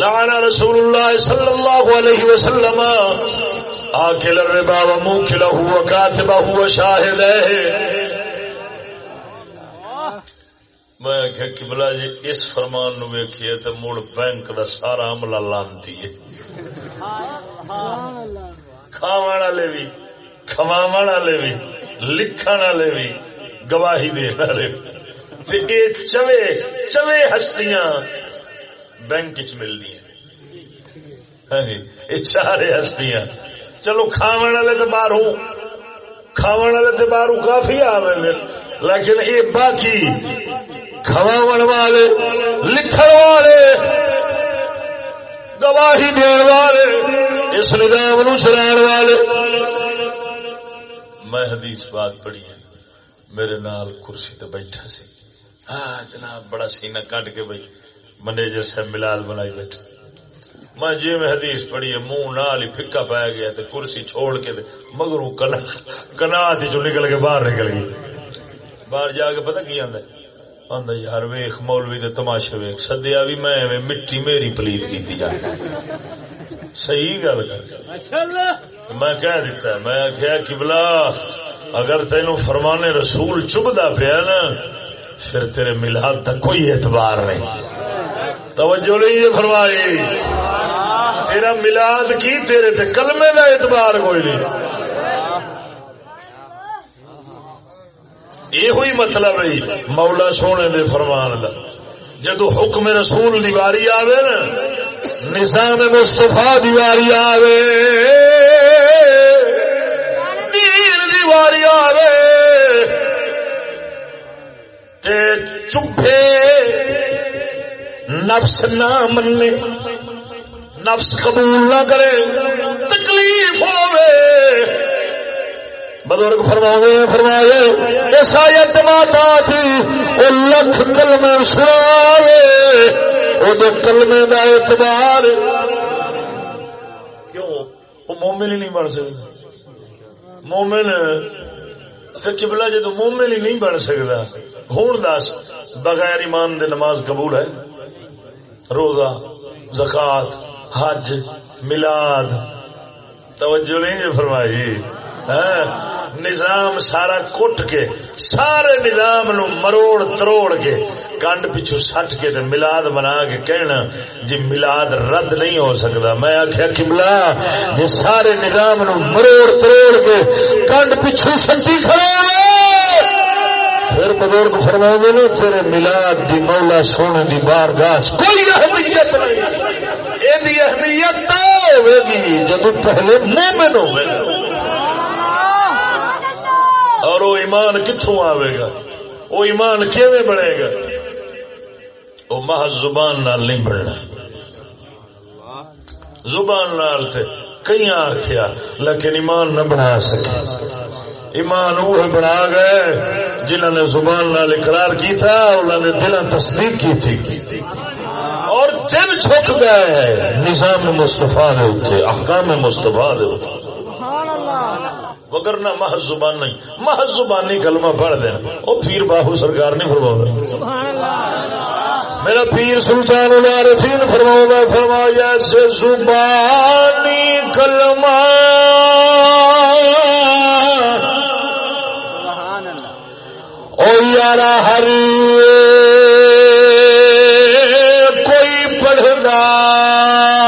لعن رسول اللہ صلی اللہ علیہ وسلم۔ آکل الربا و موکلہ و کاتبہ و شاہد۔ میں کہ قبلہ جی اس فرمان نو ویکھیے تے مڑ بینک دا سارا عملہ لانتی ہے کھاون والے بھی کھواون والے بھی لکھن والے بھی گواہی دین والے بھی چوے چوے ہستیاں بینک چ ملنی ہاں جی چارے ہستیاں۔ چلو کھاون والے تو باہر کھاون والے تو باہر کافی آ رہے لیکن یہ باقی کھواون والے، لکھن والے، گواہی دین والے، اس نظام نو چلان والے۔ میں حدیث بات پڑھی ہے۔ میرے نال کرسی تے بیٹھا سی۔ ہاں جناب بڑا سینہ کٹ کے بھائی منیجر صاحب ملال بنائی بیٹھے۔ میں جی میں حدیث پڑھی ہے منہ نال ہی پھکا پایا گیا تے کرسی چھوڑ کے مگروں کنا جو نکل کے باہر نکل گئی۔ باہر جا کے پتہ کی آندا آندا یار ویخ مولوی دے تماشے ویخ سدیا بھی میں مٹی میری پلیت کیتی جا۔ صحیح گل کر۔ میں کہہ دیتا میں آخیا کبلا اگر تینو فرمانے رسول چبدا پیا نا پھر تیرے ملاد تک کوئی اعتبار نہیں۔ توجہ نہیں یہ فرمائی۔ تیرا ملاد کی تیرے تے کلمے کا اعتبار کوئی نہیں۔ یہ ہوئی مطلب ہے مولا سونے دے فرمان دا۔ جدو حکم رسول دیواری آوے نا، نظام مستفا دیواری آوے۔ دین دیواری آوے۔ تے چپے۔ نفس نہ مننے، نفس قبول نہ کرے، تکلیف ہوے بزرگ فرماوے فرمائے ایسا اعتمادا تھی وہ لکھ کلمے سناوے وہ کلمے دا اعتبار۔ کیوں؟ وہ مومن ہی نہیں بن سکتا۔ مومن قبلہ جدو مومن ہی نہیں بن سکتا ہوں دس، بغیر ایمان دے نماز قبول ہے؟ روزہ زکات حج، ملاد توجہ نہیں جی فرمائی جی۔ ہاں، نظام سارا کٹ کے، سارے نظام نو مروڑ تروڑ کے، کنڈ پچھو سٹ کے تے ملاد بنا کے کہنا جی ملاد رد نہیں ہو سکتا۔ میں آخیا کبلا جی سارے نظام نو مروڑ تروڑ کے کنڈ پچھو سٹی کھڑے پھر بزرگ فرما نے تیرے ملاد دی مولا سونے دی بار گاہ کوئی اہمیت نہیں۔ اہمیت تو ہوے گی جب پہلے مومن ہوے گا اور وہ ایمان کتوں آئے گا؟ وہ ایمان کیویں بنے گا؟ وہ محض زبان نال نہیں بننا۔ زبان نال تھے کئی آخیا لیکن ایمان نہ بنا سکے۔ ایمان وہ بنا گئے جنہوں نے زبان نال اقرار کی انہوں نے دل تصدیق کی تھی اور دل چھک گئے ہیں نظام مصطفیٰ دے اتنے احکام مصطفیٰ مگر نہ محض زبان نہیں محض زبانی کلمہ پڑھ دینا وہ پیر باہو سرکار نہیں فرما میرا پیر سلطان العارفین فرما فرمایا سے زبانی کلمہ۔ او یارا ہر اللہ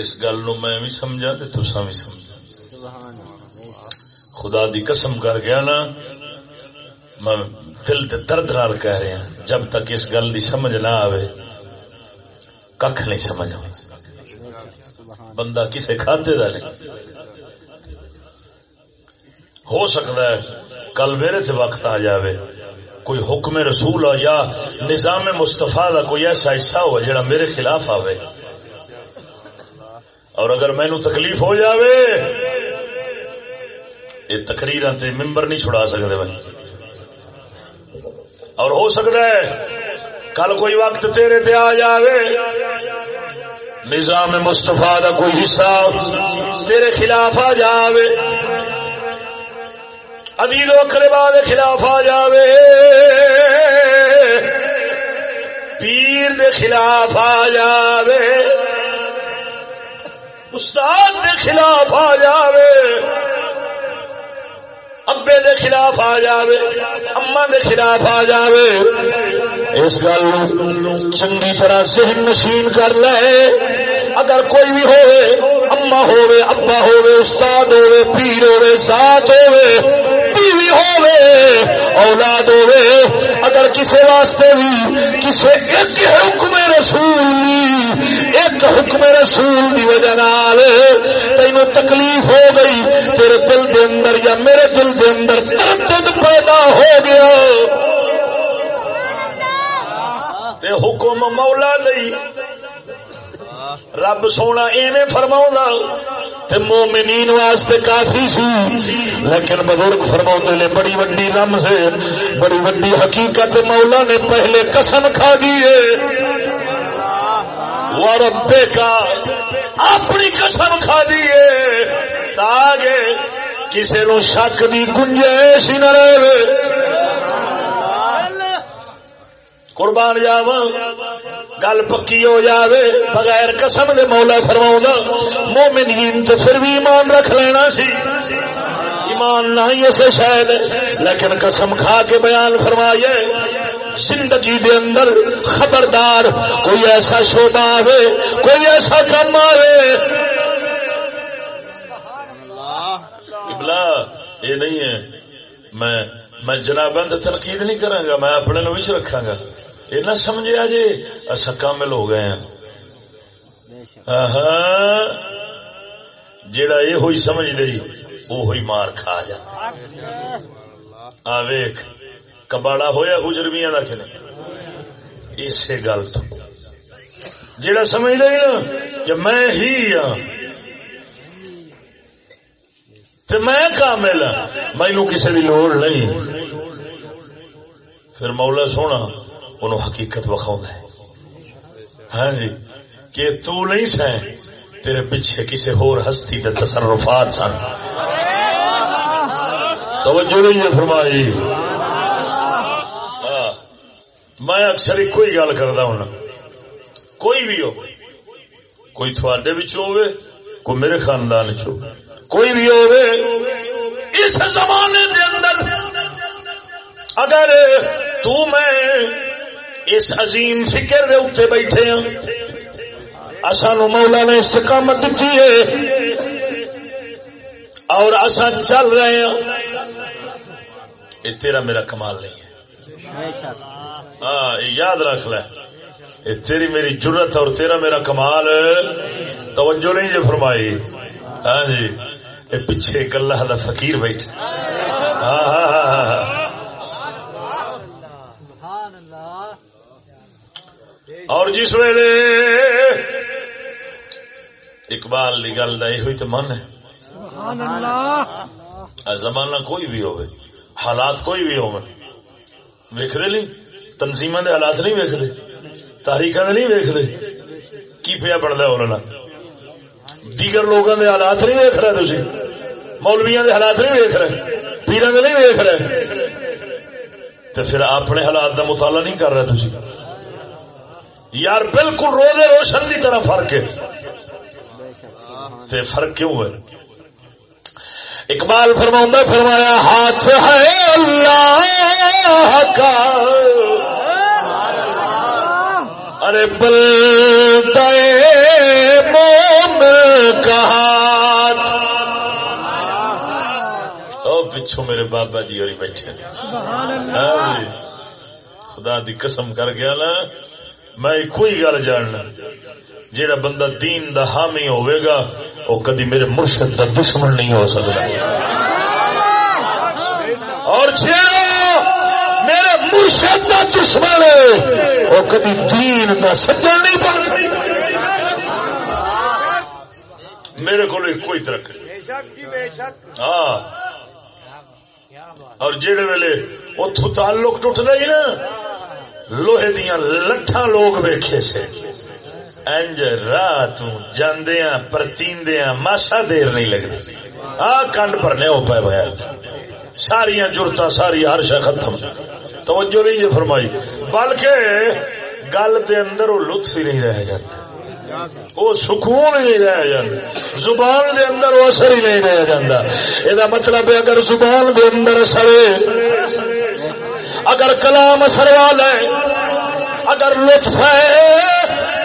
اس گل نو میں بھی سمجھا تے تسا بھی سمجھا خدا دی قسم کر گیا نا میں دل تے درد نال کہہ رہا جب تک اس گل دی سمجھ نہ آوے کھ نہیں سمجھ آ بندہ کسے کھاتے دا نہیں۔ ہو سکتا ہے، کل میرے سے وقت آ جاوے، کوئی حکم رسول ہو یا نظام مستفا کا کوئی ایسا حصہ ہو جڑا میرے خلاف آوے۔ اور اگر مینو تکلیف ہو جاوے، یہ تقریر تے ممبر نہیں چھڑا سکتے بھائی اور ہو سکتا ہے، کل کوئی وقت تیرے تے آ جاوے۔ نظام مستفا کا کوئی حصہ تیرے خلاف آ جاوے۔ عدیل وکرے بعد خلاف آ جاوے۔ پیر دے خلاف آ جاوے۔ استاد دے خلاف آ جاوے، ابے دے خلاف آ جاوے اما دے خلاف آ جاوے۔ اس گل چنگی طرح ذہن نشین کر لے۔ اگر کوئی بھی ہوئے اما ہوئے ابا ہوئے استاد ہوئے پیر ہوئے ساتھ ہوئے بیوی ہوئے، اولاد ہوئے، اگر کسی واسطے بھی کسی ایک حکم رسول ایک حکم رسول کی وجہ نال تکلیف ہو گئی، تیرے دل دے اندر یا میرے دل دے اندر تردد پیدا ہو گیا۔ تے حکم مولا نہیں رب سونا ایویں فرما تے مومنین واسطے کافی سی۔ لیکن بزرگ فرما نے بڑی وڈی رم سے، بڑی وڈی حقیقت مولا نے پہلے قسم کھا دیے ربے کا اپنی قسم کھا دیے تاکہ کسی نو شک دی گنجائش نہ رہے۔ قربان جاوا گل پکی ہو جاوے، بغیر قسم دے مولا فرما مومن تو پھر بھی ایمان رکھ لینا سی۔ ایمان نہ ہی اسے شاید، لیکن قسم کھا کے بیان فرمائیے، زندگی دے اندر خبردار کوئی ایسا شوبہ آوے، کوئی ایسا کام آوے۔ یہ نہیں ہے۔ میں میں جنابند تنقید نہیں کرا گا میں اپنے نو رکھا گا یہ نہ سمجھا جی اصا کامل ہو گئے ہیں جیڑا یہ ہوئی سمجھ دے وہ ہوئی مار کھا جا ویخ کباڑا ہویا حجربیاں کا کہ اسی گل تو جیڑا سمجھ دے نا کہ میں ہی ہاں تو میں کامل ہاں مینو کسی کی لوڑ نہیں پھر مولا سونا ان حقیقت وکھاؤں ہے۔ ہاں جی کہ تو نہیں سہ تیرے پیچھے کسی ہور ہستی دے تصرفات سن۔ توجہ نہیں ہے فرمائی۔ ہاں، میں اکثر ایک ہی گل کرتا ہوں۔ کوئی بھی ہو، کوئی تھوڑے بچ ہوے کوئی میرے خاندان چ کوئی بھی ہوے اس زمانے دے اندر اگر تو میں اس عظیم فکر دے اتنے بیٹھے ہاں۔ اصانو مولا نے استقامت دیتی ہے۔ اور اصا چل رہے ہیں یہ تیرا میرا کمال نہیں ہے۔ ہاں یاد رکھ لے۔ یہ تیری میری جرت اور تیرا میرا کمال۔ توجہ نہیں جو فرمائی۔ ہاں جی یہ پیچھے ایک اللہ دا فقیر بیٹھے ہاں ہاں ہاں۔, ہاں،, ہاں ہاں اور جس ویلے اقبال کی گل کا یہ من ہے۔ زمانہ کوئی بھی ہوئے حالات کوئی بھی ہو ویختے نہیں تنظیم دے حالات نہیں ویکتے تاریخ نہیں ویکتے کی پیا بنتا انہوں دیگر لوگوں کے حالات نہیں ویک رہے تھی مولویا کے حالات نہیں ویک رہے پیروں کے نہیں ویک رہے۔ تو پھر اپنے حالات کا مطالعہ نہیں کر رہے تھی یار بالکل روزے روشن کی طرح فرق ہے۔ تے فرق کیوں ہے؟ اقبال فرما فرمایا ہاتھ ہے اللہ کا۔ ارے بل موم کا ہاتھ۔ او پچھو میرے بابا جی اور بیٹھے۔ خدا دی قسم کر گیا نا۔ میں کوئی گل جاننا۔ جیڑا بندہ دین دا حامی ہوئے گا وہ کدی میرے مرشد دا دشمن نہیں ہو سکتا۔ اور جیڑا میرے مرشد کا دشمن وہ کبھی دین کا سجن نہیں بن میرے کو کوئی ترقی۔ بے ہاں۔ اور جہے ویلے اتو تعلق ٹوٹتا ہی نا۔ لوہے دیا لٹھا لوگ ویکھے سے انج رات جاندیا پرتیندیا ماسا دیر نہیں لگتی آ کنڈ بھرنے ہو پائے بغیر ساری جرتا ساری ہر شا ختم توجہ نہیں فرمائی بلکہ گل دے اندر وہ لطف ہی نہیں رہ جاتا وہ سکون ہی نہیں رہ جاتا زبان دے اندر وہ اثر ہی نہیں رہ جاتا یہ مطلب ہے اگر زبان دے اندر اثر اگر کلام اثر والا ہے، اگر لطف ہے،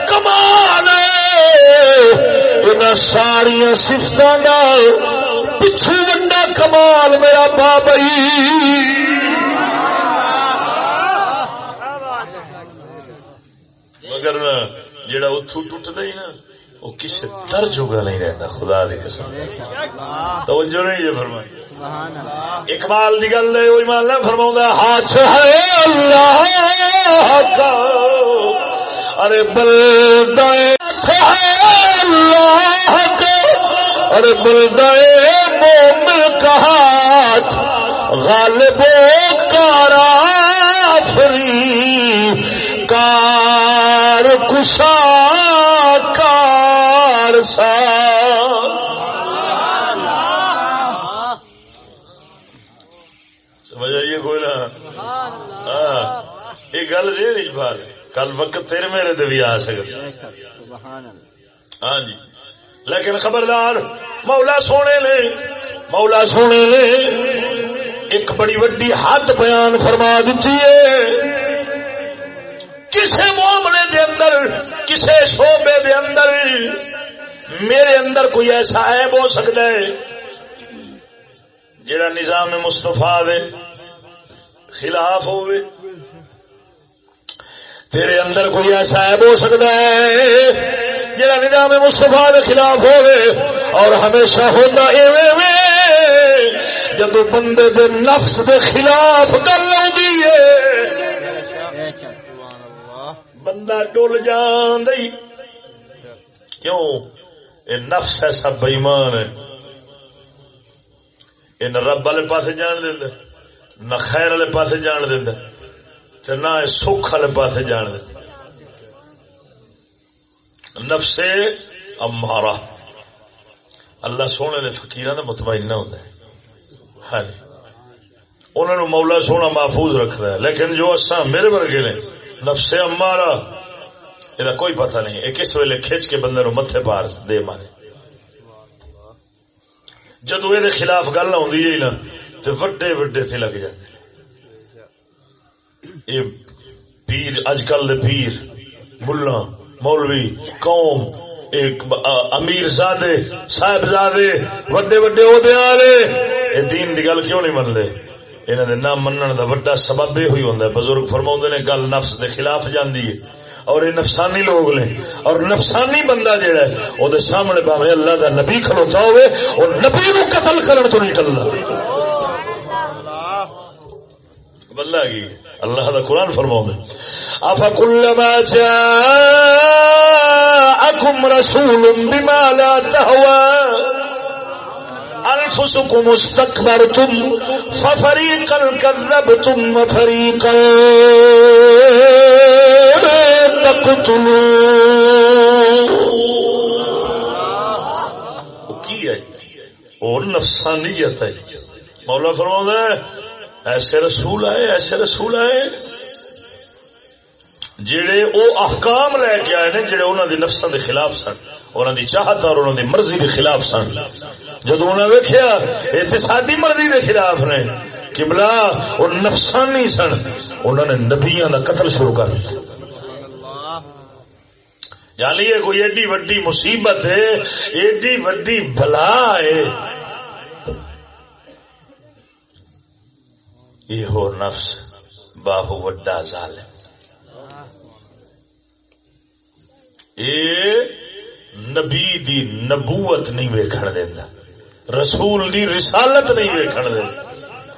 کمال ان ساریا سفت پچھو ونڈا کمال میرا بابئی مگر جڑا اتو ٹوٹتا ہی نا وہ کسی در جگہ نہیں رہتا خدا دی قسم۔ توجہ نہیں یہ فرمائی۔ اقبال دی گل ہے وہ ایمان نہ فرماؤں ہاتھ ہے اللہ کا ارے بلدائے اللہ کا ارے بلدائے مومن کا ہاتھ غالب کارا فری کار کشا کار سا۔ سمجھ آئیے کوئی نا ہاں۔, ہاں۔ یہ گل جی نہیں بار کل وقت تیرے میرے تے بھی آ سکتا ہاں جی۔ لیکن خبردار، مولا سونے نے، مولا سونے نے ایک بڑی وڈی حد بیان فرما دیتی ہے۔ کسے معاملے دے اندر، کسے شعبے دے اندر میرے اندر کوئی ایسا عیب ہو سکتا ہے جڑا نظام مستفا دے خلاف ہوئے تیرے اندر کوئی ایسا عیب ہو سکتا ہے جڑا نظام مستفا کے خلاف ہوئے اور ہمیشہ ہوتا ایویں جدو بندے دے نفس دے خلاف گل آئی ہے۔ بندہ ڈول جان دئی کیوں؟ یہ نفس ایسا بےمان ہے۔ یہ نہ رب والے پاس جان دے نہ خیر والے پاس جان دے نہ سکھ والے پاس جان دے نفس امارا اللہ سونے دے فقیر نے مطمئن ہوتا ہے ہاں جی۔ انہوں نے مولا سونا محفوظ رکھتا ہے، لیکن جو اصا میرے ورگے نے نفس امارا یہ کوئی پتہ نہیں یہ کس ویلے کھچ کے بندے نو متے پار دے مارے۔ جدو یہ خلاف گل آئی نا تو وڈے وڈے تھے لگ جاتے یہ پیر، اج کل دے پیر، ملا، مولوی، قوم، ایک امیر زادے صاحب زادے وڈے وڈے عہدے والے۔ یہ دین دی گل کیوں نہیں منتے انہوں نے نہ منن دا وڈا سبب یہ ہوئی ہوندا ہے۔ بزرگ فرماؤں نے، گل نفس دے خلاف جاندی ہے۔ اور یہ نفسانی لوگ نے۔ اور نفسانی بندہ جہا ہے وہ سامنے باوے اللہ دا نبی کھلوتا ہوئے، اور نبی نو قتل کرن تو نہیں ٹلنا۔ بندہ کی اللہ دا قرآن فرماؤں دے افا کلما جاءکم رسول بما لا تهوى انفسكم استكبرتم ففريقا كذبتم وفريقا اور نفسانیت ہے. مولا فرما ہے ایسے رسول آئے، ایسے رسول آئے. جڑے او احکام لے کے آئے نے، جڑے انہوں دی نفساں دے خلاف سن انہوں دی چاہت اور انہوں دی مرضی دے خلاف سن۔ جدو انہیں ویکیا یہ مرضی دے خلاف نے۔ کملا وہ نفسانی سن انہوں نے نبیاں دا قتل شروع کر دیا یعنی یہ کوئی ایڈی وڈی مصیبت ہے، ایڈی وڈی بلا ہے۔ یہ ہو نفس، باہو وڈا ظالم۔ نبی دی نبوت نہیں ویکھن دینا رسول دی رسالت نہیں ویکھن دینا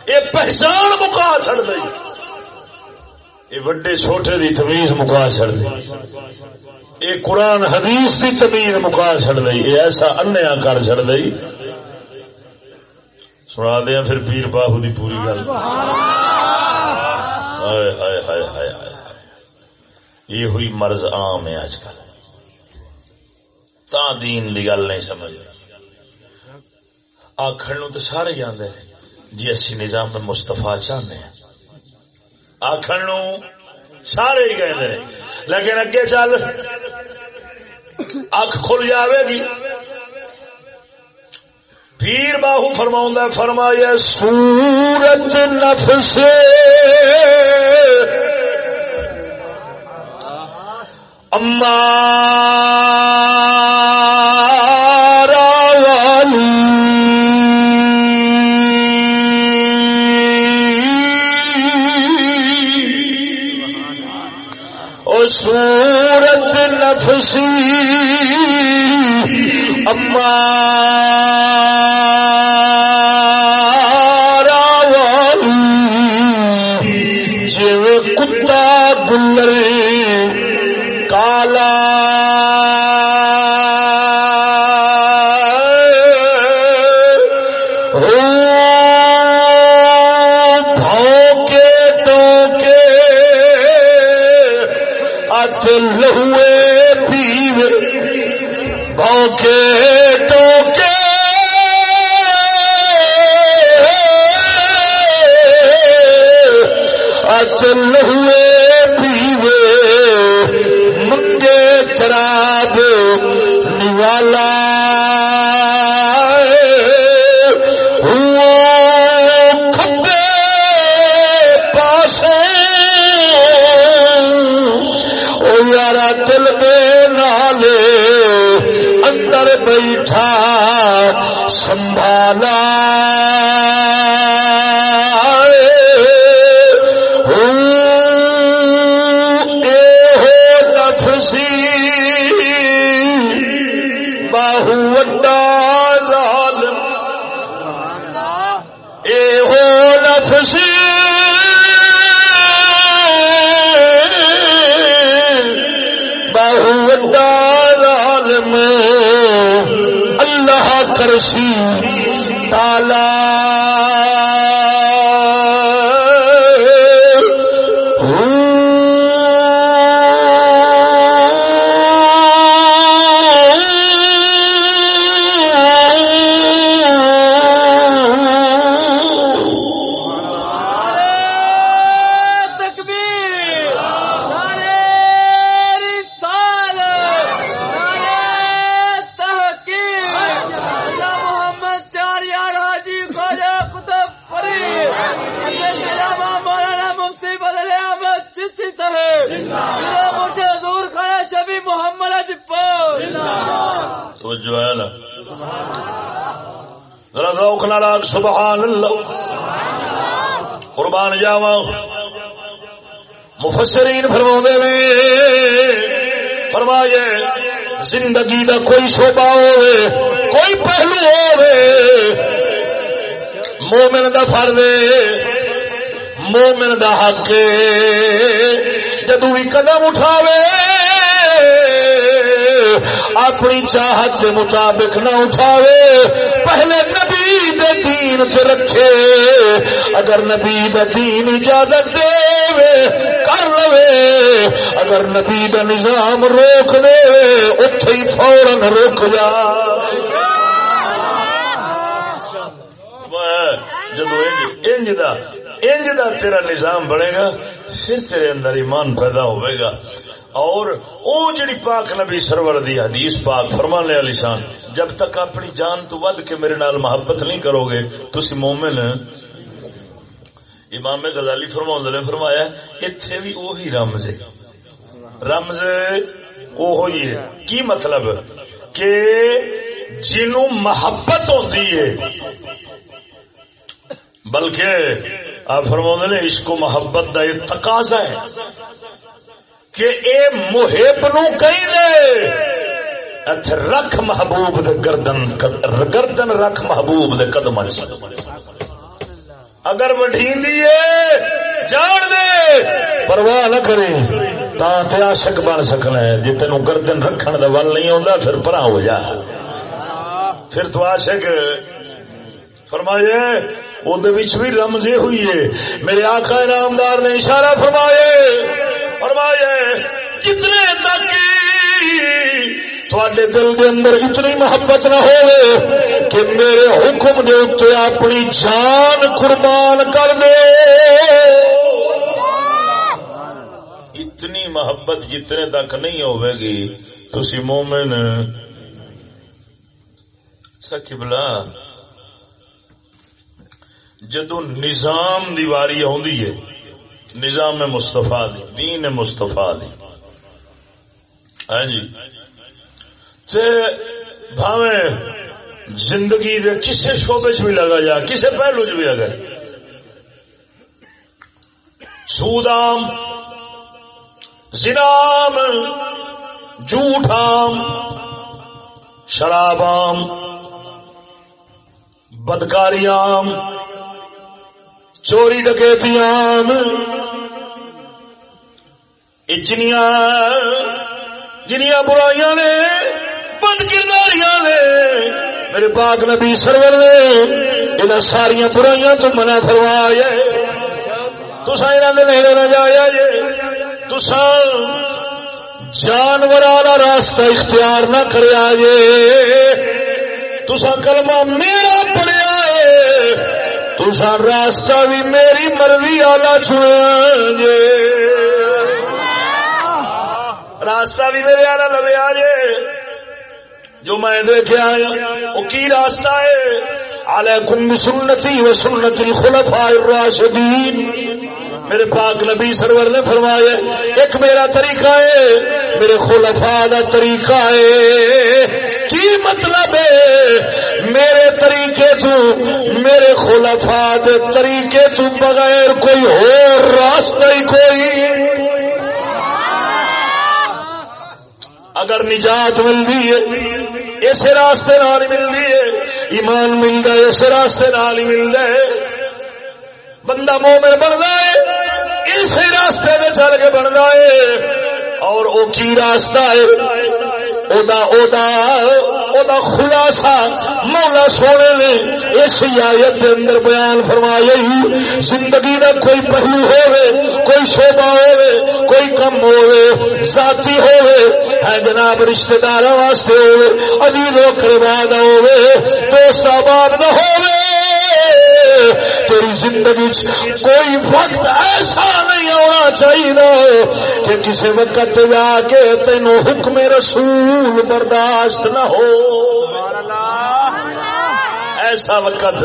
یہ پہچان مکا چڑ دئی۔ یہ وڈے چھوٹے دی تمیز مکا چڑ دی یہ قرآن حدیث دی تمیز مکا چڑ دی یہ ایسا انیا کر چڑ دی سنا دیا پھر پیر باہو دی پوری گل۔ ہائے ہائے ہائے ہائے ہائے۔ یہ ہوئی مرض عام ہے آج کل۔ تا دین دی گل نہیں سمجھ آخر نو تو سارے جانے جی اسی نظام مستفا چاہنے آخر نو سارے ہی کہتے ہیں۔ لیکن اگے چل۔ اکھ کھل جاوے گی۔ پیر باہو فرما فرمایا سورج نفس امارا والی او نفسی امارا یارا کے نالے اندر بیٹھا سنبھالا۔ سبحان اللہ. قربان جاوا مفسرین فرما نے فرمایا زندگی دا کوئی شعبہ ہوے کوئی پہلو ہوے مومن دا فرض مومن دا حق جدو بھی قدم اٹھاوے، اپنی چاہت کے مطابق نہ اٹھاوے، پہلے دین چ رکھے، اگر نبی دا دین اجازت دے، کر لوے۔ اگر نبی دا نظام روک دے اتے ہی فورن رک جا۔ جدو انج دا انج دا تیرا نظام بنے گا، پھر تیرے اندر ایمان پیدا ہوئے گا۔ اور او جڑی پاک نبی سرور دی حدیث پاک فرمانے والی شان، جب تک اپنی جان تو ود کے میرے نال محبت نہیں کرو گے، تسی مومن امام غزالی فرما نے فرمایا اتنے بھی وہی رمز ہے۔ رمز وہ ہوئی ہے۔ کی مطلب؟ کہ جنوں محبت ہوتی ہے۔ بلکہ آپ فرما نے، عشق و محبت کا یہ تقاضا ہے۔ کہ اے محب نو کہیں دے اتھے رکھ محبوب دے گردن گردن رکھ محبوب دے قدم اگر وڈیندی ہے جان دے۔ پرواہ نہ کرے تا تے عاشق بن سکنا ہے۔ جے تینوں گردن رکھن دا ول نہیں ہوندا پھر پرا ہو جا۔ پھر تو عاشق فرمائے وہ بھی رمزے ہوئی ہے میرے آقا نامدار نے اشارہ فرمائے فرمائے کتنے تک تھوڑے دل کے اندر اتنی محبت نہ ہو کہ میرے حکم دے اتنے اپنی جان قربان کر دے. اتنی محبت جتنے تک نہیں ہوے گی، تسی مومن سکبلا جدو نظام دی واری آدھی ہے نظام مستفا دی، دین مستفا دی۔ ہاں جی۔ بھاوے زندگی دے کسے شعبے چ بھی لگا جا، کسے پہلو چ بھی اگر۔ سودام، زنام، جھوٹام، شرابام، بدکاریام، چوری ڈکیتیام۔ جنیا جنیا برائیاں نے بد کرداریاں نے میرے پاک نبی سرور نے ان ساریا برائیاں تو منع فرمایا تسا یہاں کے نیڑے نہ جایا جے تسا جانور والا راستہ اختیار نہ کریا جے تسا کلمہ میرا پڑیا ہے تسا راستہ بھی میری مرضی والا چنیا جے راستہ بھی میرے والا لویا جے جو میں دیکھے آیا، وہ کی راستہ ہے؟ علیکم سنتی و سنت الخلفاء الراشدین۔ میرے پاک نبی سرور نے فرمایا، ایک میرا طریقہ ہے، میرے خلفاء دا طریقہ ہے۔ کی مطلب ہے؟ میرے طریقے تو، میرے خلفاء دے طریقے تو بغیر کوئی اور راستہ ہی کوئی۔ اگر نجات ملتی ہے اس راستے نال ملتی ہے۔ ایمان ملتا ہے اس راستے نال ہی ملتا ہے۔ بندہ مومن بنتا ہے اس راستے میں چل کے بنتا ہے۔ اور وہ کی راستہ ہے؟ اودا اودا خلاصہ مولا سونے نے اس آیت کے اندر بیان فرمایا ہی زندگی کا کوئی پہلو ہوئے کوئی شعبہ ہوئے کوئی کم ہوئے ذاتی ہوئے ہے جناب رشتہ دار واسطے ہوئے ابھی لوگ کرباد ہوئے دوست آباد نہ ہوئے تیری زندگی کوئی وقت ایسا نہیں ہونا چاہیے کہ کسی وقت جا کے تینوں حکم رسول برداشت نہ ہو۔ ایسا وقت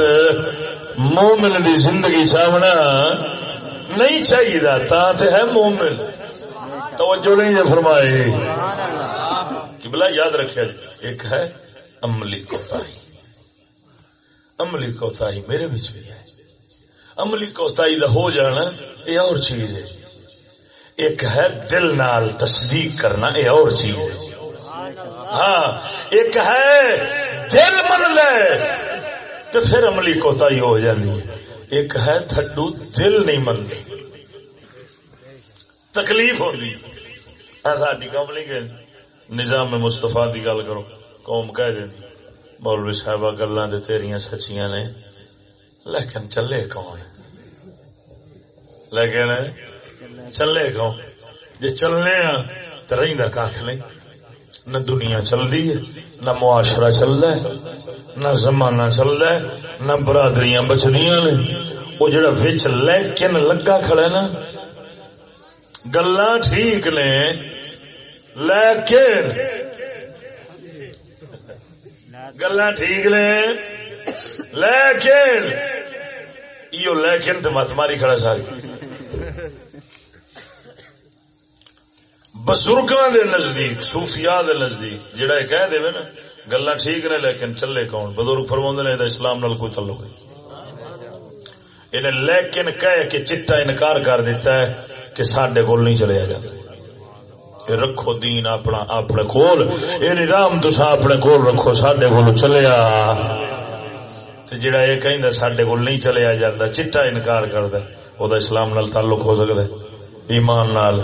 مومن دی زندگی سامنا نہیں چاہیے تا تے ہے مومن۔ توجہ نہیں جی فرمائے کہ بلا یاد رکھے۔ ایک ہے عملی کوتاہی۔ عملی کوتاہی میرے بچ بھی ہے۔ عملی کوتاہی دا ہو جانا یہ اور چیز ہے۔ ایک ہے دل نال تصدیق کرنا یہ اور چیز ہے۔ ہاں ایک ہے دل من لے تو پھر عملی کوتاہی ہو جاتی ہے۔ ایک ہے تھڈو دل نہیں منتے تکلیف ہوتی ہاں، ساری قوم نہیں کہ نظام مستفا کی گل کرو، قوم کہہ دیں مولوی صاحبہ گلا تیریاں سچیاں نے۔ لیکن چلے کون؟ لیکن چلے کون؟ جی چلنے ہاں تو رہتا کھ نہیں۔ نہ دنیا چلتی ہے، نہ معاشرہ چلتا ہے، نہ زمانہ چلتا ہے، نہ برادریاں بچدیاں نے۔ وہ جڑا بچ لیکن لگا کھڑا نا۔ گلا ٹھیک نے، لیکن گلا ٹھیک نے۔ لیکن، ایو لیکن تو مت ماری کھڑا ساری۔ بزرگاں دے نزدیک، صوفیاء دے نزدیک، جڑا یہ کہہ دے نا گلا ٹھیک نے، لیکن چلے کون؟ بزرگ فرما نے اسلام نال کوئی تعلق نہیں۔ انہیں لیکن کہہ کے چٹا انکار کر دیتا ہے کہ سڈے کول نہیں چلیا جاتا رکھو دین اپنا اپنے کول۔ یہ نظام تسا اپنے کول رکھو سڈے کول چلیا۔ جڑا یہ کہیں سڈے کو نہیں چلیا جاتا چٹا انکار کرتا وہ اسلام نال تعلق ہو سکتا ہے، ایمان نال۔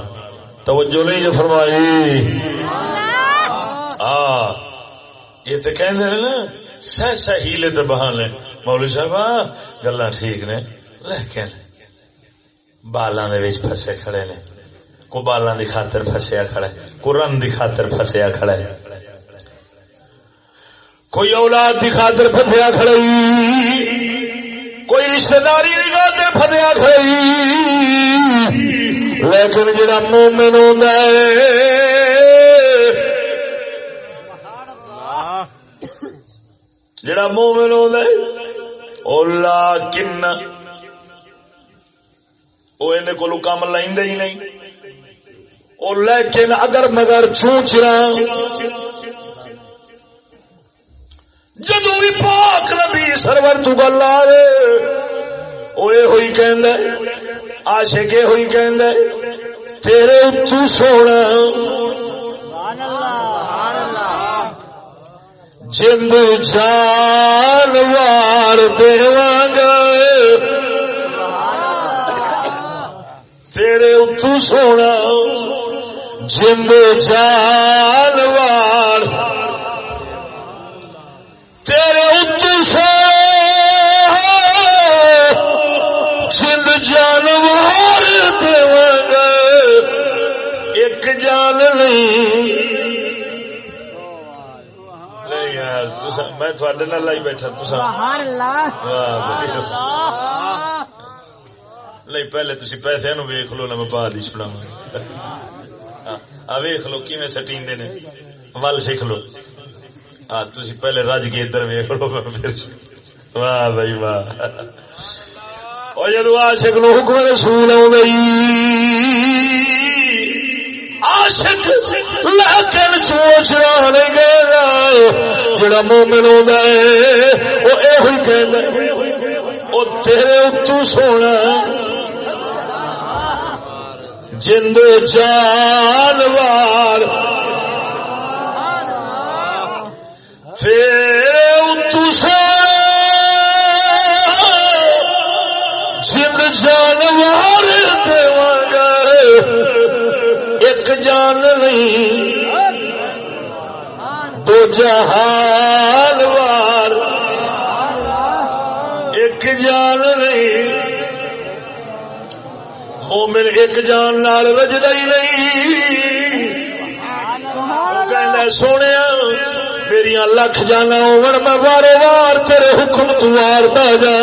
توجہ نہیں جو فرمائی۔ ہاں یہ تو کہندے نا، سہ سہ ہیلے تے بہانے مولوی صاحب گلا ٹھیک نے۔ لیکن بالاں دے وچ پھسے کھڑے نے۔ کو دی خاطر پھسیا کھڑا ہے کو رن دی خاطر پھسیا کھڑا ہے۔ کوئی اولاد دی خاطر پھسیا کھڑی کوئی رشتہ داری دی خاطر پھسیا کھڑی لیکن جڑا مومن ہوندا ہے، جڑا مومن ہوندا ہے، او لا کن وہ اندر کو کام لیندے ہی نہیں۔ او لیکن اگر مگر چوچنا جدو بھی پاک نبی سرور تو گل آئے وہ یہ ہوئی کہندے عاشق یہ ہوئی کہندے تیرے اتو سونا جند جان وار دیواں تیرے اتو سونا جند جان وار تیرے اتو سونا جند جانوار گا ایک جان نہیں۔ میں تھوڑے نال لائی بیٹھا تسا بڑی نہیں پہلے تسی پیسے نو ویخ لو نہ میں پا دی آ ویخ لو کیویں سٹیندے نے۔ ول سیکھ لو۔ ہاں تسی پہلے رج کے ادھر ویخ لو واہ بھائی واہ۔ اور جدو عاشق نو حکم رسول عاشق لیکن چوچنا نہیں گیا، جڑا مومن ہوتا وہ یہ تیرے اتو سونا جند جانوار۔ تیرے اتو جند جانوار دیواں ایک جان نہیں، دو جہان وار ایک جان نہیں مومن ایک جان نال رجدا ہی نہیں۔ کہنا سونے میری لکھ جانا ہون میں وارے وار تیرے حکم تو وارتا جا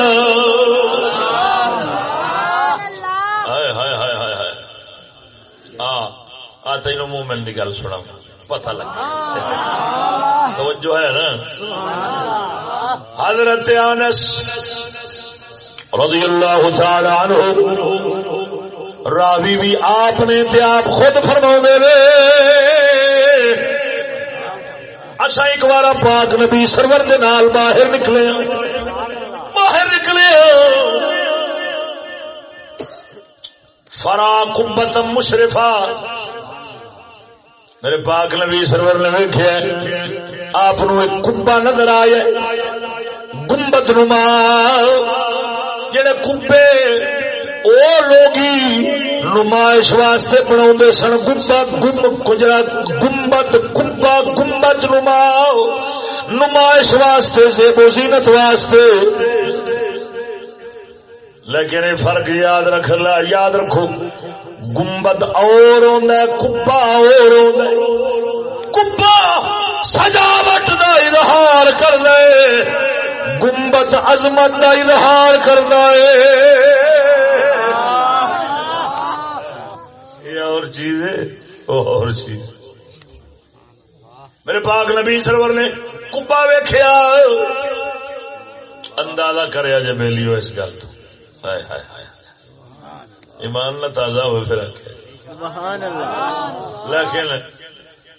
ہاں آ تینوں مومن کی گل سنا پتہ لگا۔ توجہ ہے نا؟ حضرت انس رضی اللہ تعالی عنہ راوی بھی آپ نے تے آپ خود فرما رے اچھا ایک بار پاک نبی سرور دے نال باہر نکلے ہاں۔ باہر نکلے ہاں۔ فرا کمبت مشرفا۔ میرے پاک نبی سرور نے ویکیا آپ ایک کمبا نظر آیا گنبد نما، جڑے کمبے او لوگی نمائش واسطے بنا سن گنبد گم کجرا گنبد کمبا گنبد نما نمائش واسطے، زیب و زینت واسطے۔ لیکن یہ فرق یاد رکھ لا یاد رکھو گنبد اور کبا اور کبا سجاوٹ کا اظہار کر دے گنبد عظمت کا اظہار کر یہ اور چیز ہے وہ اور چیز۔ میرے پاک نبی سرور نے کبا ویخیا اندازہ کریا جی بیلی ہو اس گل تو۔ ایمان نہ تازہ ہوئے پھر آخر لیکن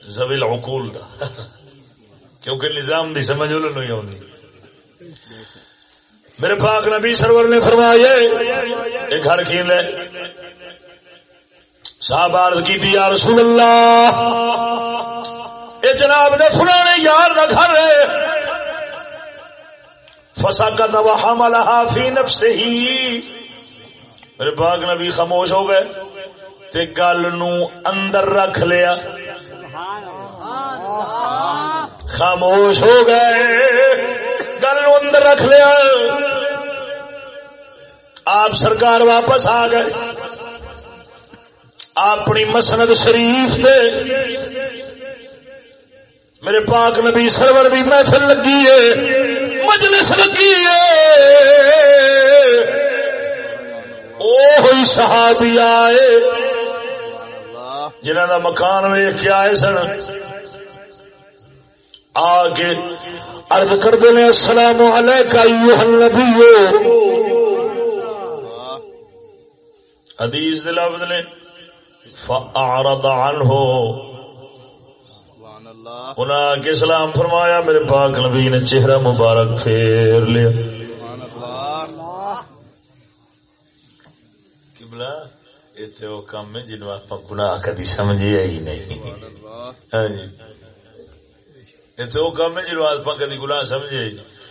زویل عقول دا۔ کیونکہ نظام دی سمجھ وہ نہیں آتی میرے پاک نبی سرور نے فرمایا یہ گھر کی لے صاحب عرض کی تھی یا رسول اللہ۔ یہ جناب، نے فلانے یار نہ گھر ہے فسا کا دوا حمل فی نفس ہی میرے پاک نبی خاموش ہو گئے، تے گل نو اندر رکھ لیا۔ خاموش ہو گئے، گل نو اندر رکھ لیا۔ آپ سرکار واپس آ گئے۔ اپنی مسند شریف سے میرے پاک نبی سرور بھی محفل لگی ہے، مجلس لگی ہے۔ اوہی صحابی آئے جنہ دا مکان ویخ کے آئے سن۔ آ کے ارد کر دے السلام علیکہ ایوہ النبی حدیث دے نے فاعرض عنہ انہاں کے سلام فرمایا میرے پاک نبی نے چہرہ مبارک پھیر لیا۔ قبلہ ایتھے وہ کام ہے جنوں آپ گناہ کدی سمجھے ہی نہیں۔ ہاں جی۔ ایتھے وہ کام ہے جنوں آپ کدی گناہ سمجھے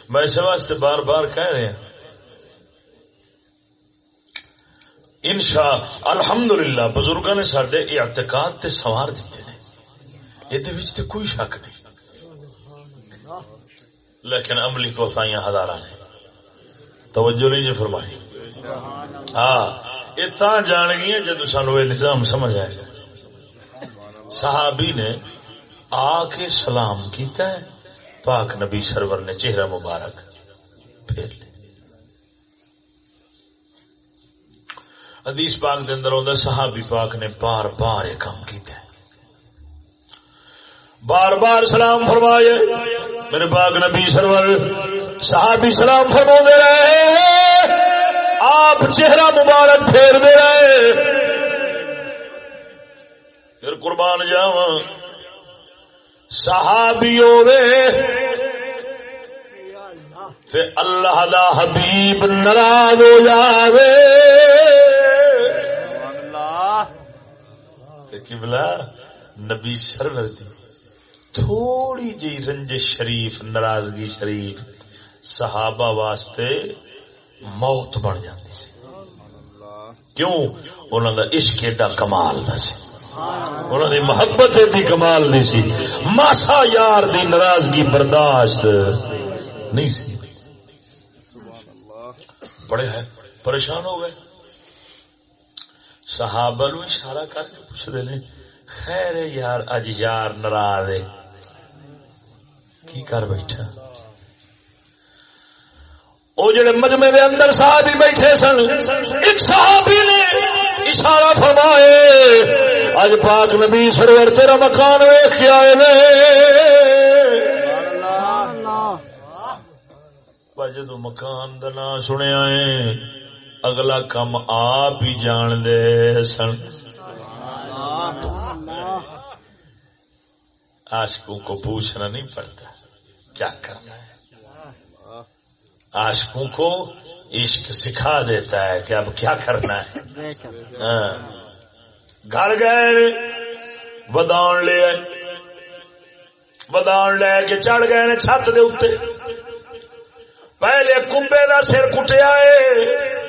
میں اس واسطے بار بار کہہ رہے ہیں انشاء الحمدللہ بزرگاں نے ساڈے اعتقاد تے سوار دیتے نے یہ کوئی شک نہیں۔ لیکن عملی کو سائیاں ہزارہ نے توجہ نہیں جی فرمائی۔ ہاں یہ تا جان گیا جدو سانو یہ نظام سمجھ آئے صحابی نے آ کے سلام کیتا ہے، پاک نبی سرور نے چہرہ مبارک پھیر لیا۔ حدیث پاک دے اندر ہوتا صحابی پاک نے بار بار یہ کام کیتا ہے۔ بار بار سلام فرمائے۔ میرے پاک نبی سرور، صحابی سلام فرما دے رہے۔ آپ چہرہ مبارک پھیر دے رہے۔ پھر قربان جاوا صحابی ہوے تے اللہ دا حبیب ناراض ہو جاوے۔ قبلہ نبی سرور دی تھوڑی جی رنج شریف، ناراضگی شریف صحابہ واسطے موت بن جاتی سی۔ کیوں؟ انہوں دا عشق ایڈا کمال دا سی۔ انہوں دی محبت ایڈی کمال نہیں سی۔ ماسا یار دی ناراضگی برداشت نہیں سی۔ بڑے ہے پریشان ہو گئے۔ صحابہ نو اشارہ کر کے پوچھتے ہیں خیر یار اج یار ناراض ہے۔ کی کر بیٹھا؟ وہ جڑے مجمے دے اندر صحابی بیٹھے سن ایک صحابی نے اشارہ فرمائے اج پاک نبی سرور تیرا مکان ویخ کے آئے نے۔ جدو مکان کا نام سنیا ہے اگلا کم آپ ہی جان دے سن آشکوں کو پوچھنا نہیں پڑتا۔ کیا کرنا ہے؟ آشکوں کو عشق سکھا دیتا ہے کہ اب کیا کرنا ہے۔ ہاں۔ گھر گئے بدان لے بدان لے کے چڑھ گئے چھت دے اتنے پہلے کمبے دا سر کٹیا ہے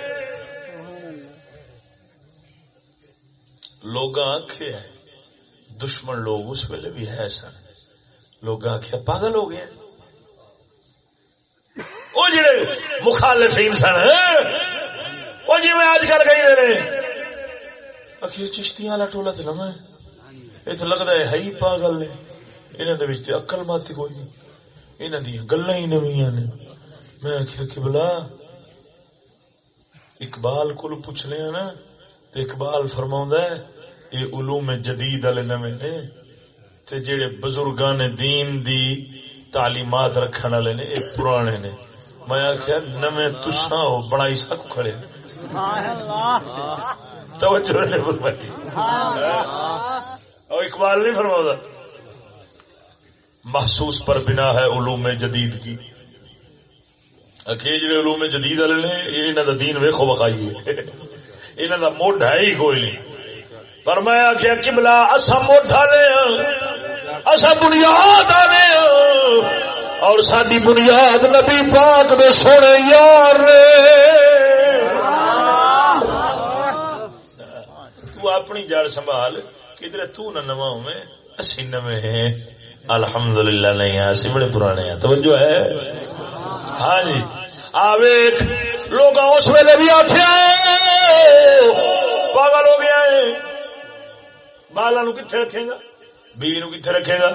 لوگ آخے دشمن لوگ اس ویلے بھی ہے سن لوگ آخیا پاگل ہو گیا وہ جڑے مخالفین سن وہ جی میں آج کل گئی رہے آخر چشتیاں والا ٹولا تو لما یہ تو لگتا ہے ہی پاگل نے۔ انہوں نے اکل مت کوئی نہیں۔ انہوں دیا گلا ہی نویاں نے۔ میں آخیا کہ بلا اقبال کو پوچھ لیا نا تو اقبال فرما ہے یہ علوم جدید والے نوے نے تے جڑے بزرگاں نے دین دی تعلیمات رکھن والے نے یہ پرانے نے۔ میں آخیا نویں تسا ہو بنائی سک کھڑے۔ توجہ نے فرمائی۔ اور اقبال نہیں فرما محسوس پر بنا ہے علوم جدید کی۔ جڑے علوم جدید والے نے یہ انہوں کا دین ویخو بخائیے انہوں کا موڈ ہے ہی کوئی نہیں۔ پر میں آخیا کملا اصا موڈ ہاں۔ آنے اصا بنیاد آنے ہاں۔ اور ساری بنیاد نبی پاک دے سونے یار نے۔ تو اپنی جڑ سنبھال کدھر تو نہ نواں ہوئے اسی نویں۔ ہیں الحمدللہ نہیں ہیں اسی بڑے پرانے ہیں۔ توجہ ہے؟ ہاں جی۔ آویک لوگ اس ویلے بھی آخیا پاگل ہو گیا ہے۔ بالا نو کتنے رکھے گا؟ بیوی نو کتنے رکھے گا؟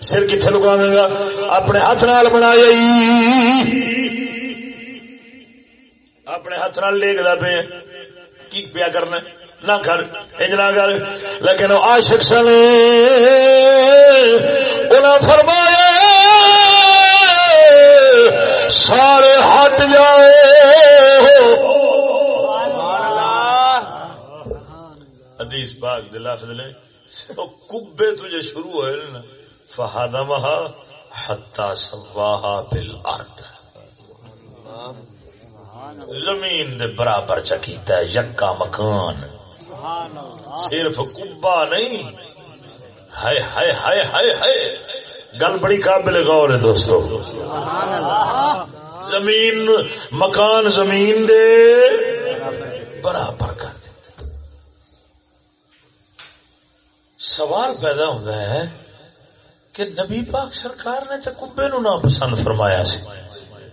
سر کتنے لگاوے گا؟ اپنے ہاتھ نال بنا اپنے ہاتھ نال لے گا پہ کی پیا کرنا نہ کر۔ اجنا کر۔ لیکن عاشق سن۔ انہاں فرمایا، سارے ہٹ جاؤ۔ حدیث پاک دے لفظ لے تو کبے تجھے شروع ہوئے نا فہادہ مہا حتی بالارض زمین دے برابر چکیتا ہے، یکا مکان۔ صرف کبا نہیں۔ ہائے ہائے ہائے ہائے ہائے۔ گل بڑی قابل غور ہے دوستو۔ زمین، مکان زمین دے برابر۔ سوال پیدا ہوتا ہے کہ نبی پاک سرکار نے تو کبے نو نہ پسند فرمایا سی۔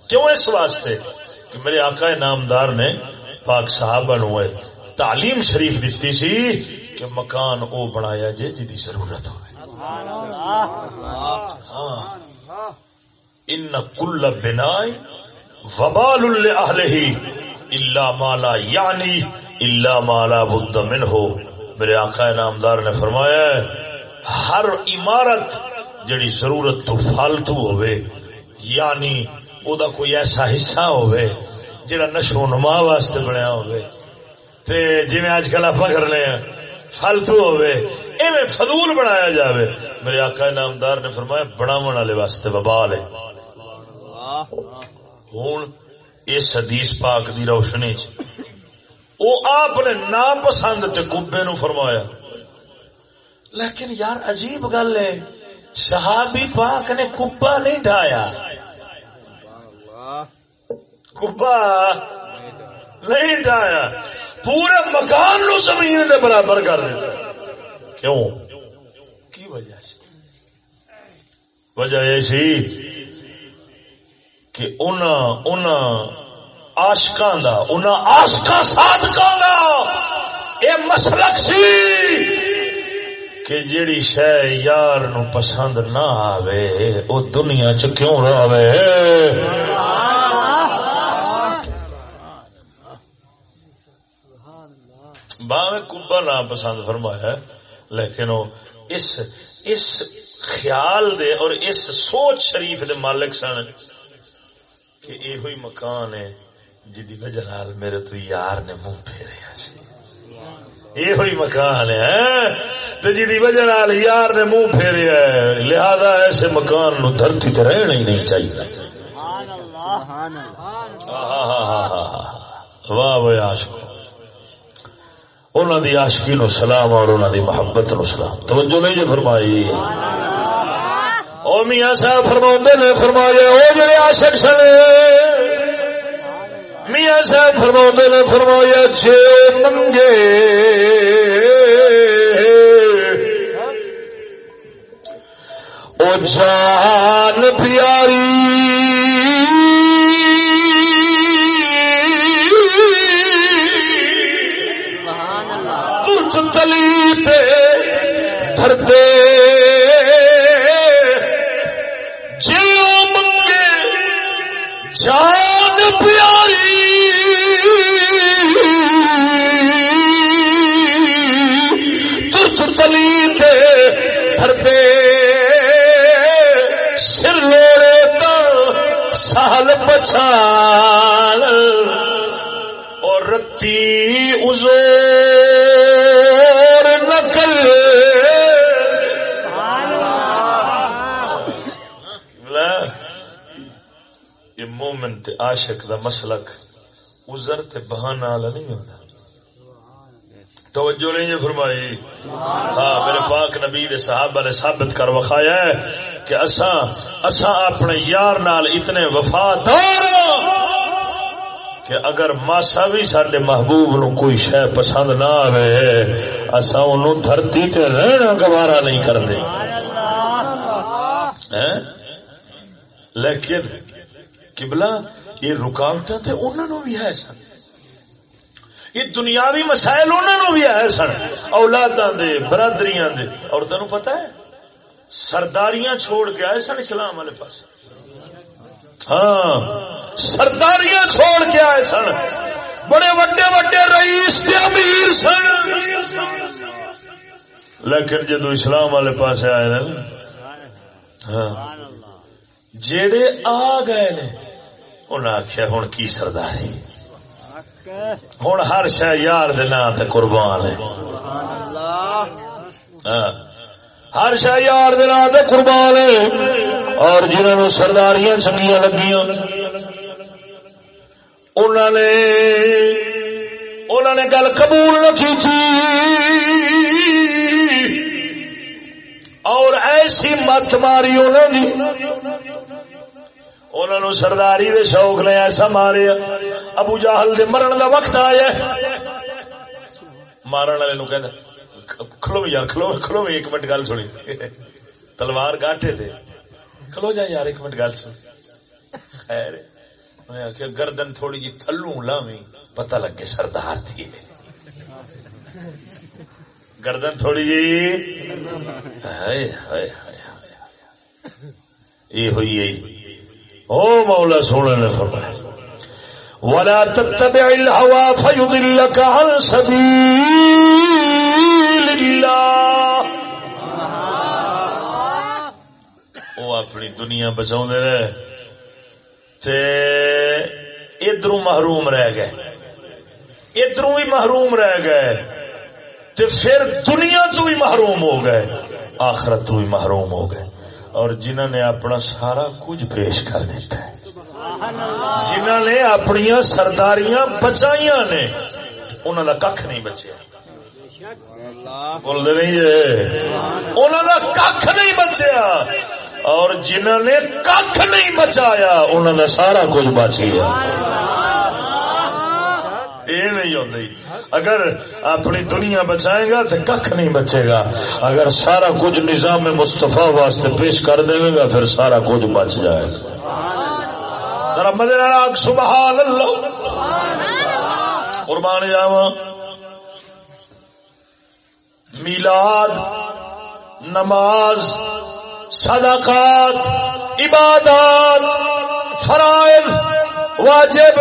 کیوں اس واسطے؟ کہ میرے آقا نامدار نے پاک صحابہ نو تعلیم شریف دیتی سی کہ مکان او بنایا جے جی ضرورت ہو۔ ہاں۔ ان کل بنائی وبال الا مالا یعنی الا مالا بد من ہو میرے آقا نامدار نے فرمایا ہے ہر عمارت جڑی ضرورت تو فالتو ہوئے یعنی او دا کوئی ایسا حصہ ہوئے جڑا نشو نما واسطے بنیا ہوئے۔ تے جی میں آج کل آپ کرنے ہیں فالتو ہوئے ایویں فضول بنایا جاوے۔ میرے آقا نامدار نے فرمایا بناون والے واسطے وبال ہے۔ ہوں اس حدیث پاک دی روشنی چ او آپ نے ناپسند کبے نو فرمایا۔ لیکن یار عجیب گل ہے، صحابی پاک نے کبا نہیں ڈایا کبا نہیں ڈایا پورے مکان نو زمین دے برابر کر دیتا۔ کیوں؟ کی وجہ سے وجہ یہ سی کہ ان آشکاں دا ان آشکاں صادقاں دا اے مسلک سی کہ جیڑی شے یار نو پسند نہ آوے او دنیا چ کیوں رہے باویں کبا نہ پسند فرمایا لیکن وہ اس اس خیال دے اور اس سوچ شریف دے مالک سن کہ یہ مکان ہے جدی وجہ نال میرے تو یار نے منہ پھیریا سی۔ یہ ہوئی مکان ہے ہاں؟ تو جدی وجہ نال یار نے منہ پھیریا ہے۔ لہذا ایسے مکان نو دھرتی تے رہنا ہی نہیں چاہیے۔ ہاں، ہاں، واہ واہ، عاشق۔ انہوں دی عاشقی نو سلام اور انہوں دی محبت نو سلام۔ توجہ نہیں جو فرمائی۔ او میاں صاحب فرما نے، فرمایا، او جڑے عاشق سن۔ میاں صاحب فرما نے فرمایا چھ منگے او جان پیاری۔ اور ازور نکل یہ مومن تے عاشق دا مسلک ازر تے بہانہ والا نہیں ہوتا۔ توجہ نہیں فرمائی؟ ہاں میرے پاک نبی دے صحابہ نے ثابت کر وکھایا ہے کہ اساں اساں اپنے یار نال اتنے وفادار ہاں۔ کہ اگر ماسا بھی سڈے محبوب نو کوئی شہ پسند نہ آئے اصا ان دھرتی تے رہنا گوارا نہیں کرتے ہاں؟ لیکن کبلا یہ رکاوٹ تے انہوں بھی ہے سن۔ یہ دنیاوی مسائل انہوں بھی ہے سن۔ اولاداں دے، برادریاں دے۔ اور تینوں پتہ ہے؟ سرداریاں چھوڑ کے آئے سن اسلام والے پاس ہاں۔ سرداریاں چھوڑ کے آئے سن۔ بڑے وڈے وڈے رئیس امیر سن۔ لیکن جدو اسلام والے پاس آئے نا ہاں۔ جڑے آ گئے نے انہیں آخیا ہوں کی سرداری؟ ہوں ہر شہ یار تے قربان ہے۔ ہاں۔ ہر شہ یار تے قربان ہے۔ اور جنہوں سرداریاں چنگیاں لگیاں انہوں نے انہوں نے گل قبول رکھی تھی۔ اور ایسی مت ماری انہوں نے انہوں نے سرداری دے شوق نے ایسا مارے ابو جاہل دے مرن دا وقت آیا۔ مارن والے کہ کھلو یار، کھلو کھلو ایک منٹ گل سنی۔ تلوار کاٹے تھے کھلو جا یار، ایک منٹ گل سن خیر۔ آخیا گردن تھوڑی جی تھلو لاوی پتہ لگے سردار تھی گردن تھوڑی جی۔ یہ ہوئی او مولا سونے نے فرمایا ولا تتبع الهوى فيضلك عن سبيل الله۔ وہ اپنی دنیا بچاؤ رہے۔ ادھر محروم رہ گئے۔ ادھر بھی محروم رہ گئے۔ تے پھر دنیا تو بھی محروم ہو گئے۔ آخرت تو بھی محروم ہو گئے۔ اور جنہوں نے اپنا سارا کچھ پیش کر دیتا ہے۔ جنہوں نے اپنی سرداریاں بچائیاں نے انہوں کا کھ نہیں بچیا۔ بولتے نہیں انہوں کا کھ نہیں بچیا۔ اور جنہوں نے کھ نہیں بچایا، انہوں نے سارا کچھ بچ گیا یہ نہیں ہوتی۔ اگر اپنی دنیا بچائے گا تو کھ نہیں بچے گا۔ اگر سارا کچھ نظام مستفا واسطے پیش کر دے گا، پھر سارا کچھ بچ جائے گا۔ مدر سبحان اللہ قربان جاوا میلاد، نماز صدقات، عبادات، فرائض، واجب،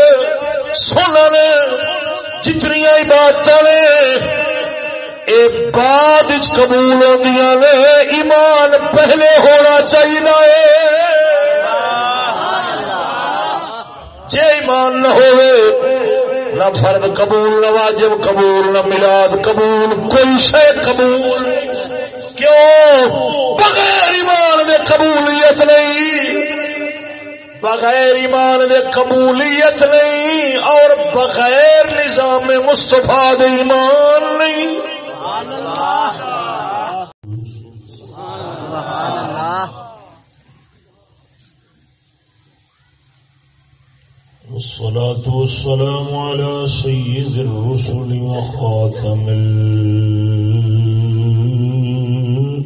سنن، جتنی عبادت نے یہ بعد قبول ہوندیاں نے، ایمان پہلے ہونا چاہیے جے ایمان نہ ہوئے، نہ فرد قبول، نہ واجب قبول، نہ ملاد قبول، کوئی شے قبول۔ کیوں؟ بغیر ایمان میں قبولیت نہیں۔ بغیر ایمان میں قبولیت نہیں اور بغیر نظام مستفا ایمان نہیں۔ الصلاة والسلام على سيد الرسل وخاتم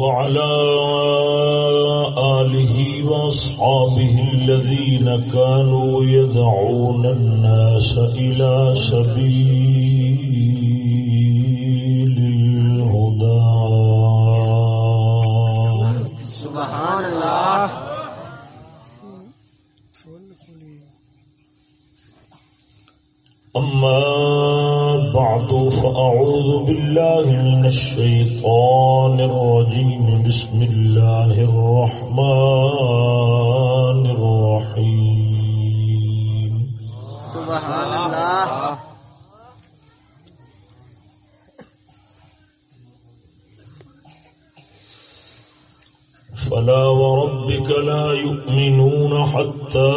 وعلى آله وأصحابه الذين كانوا يدعون الناس إلى سبيل الهدى. سبحان الله أما بعد فأعوذ بالله من الشيطان الرجيم. بسم الله الرحمن الرحيم. سبحان اللہ فلا وربك لا يؤمنون حتى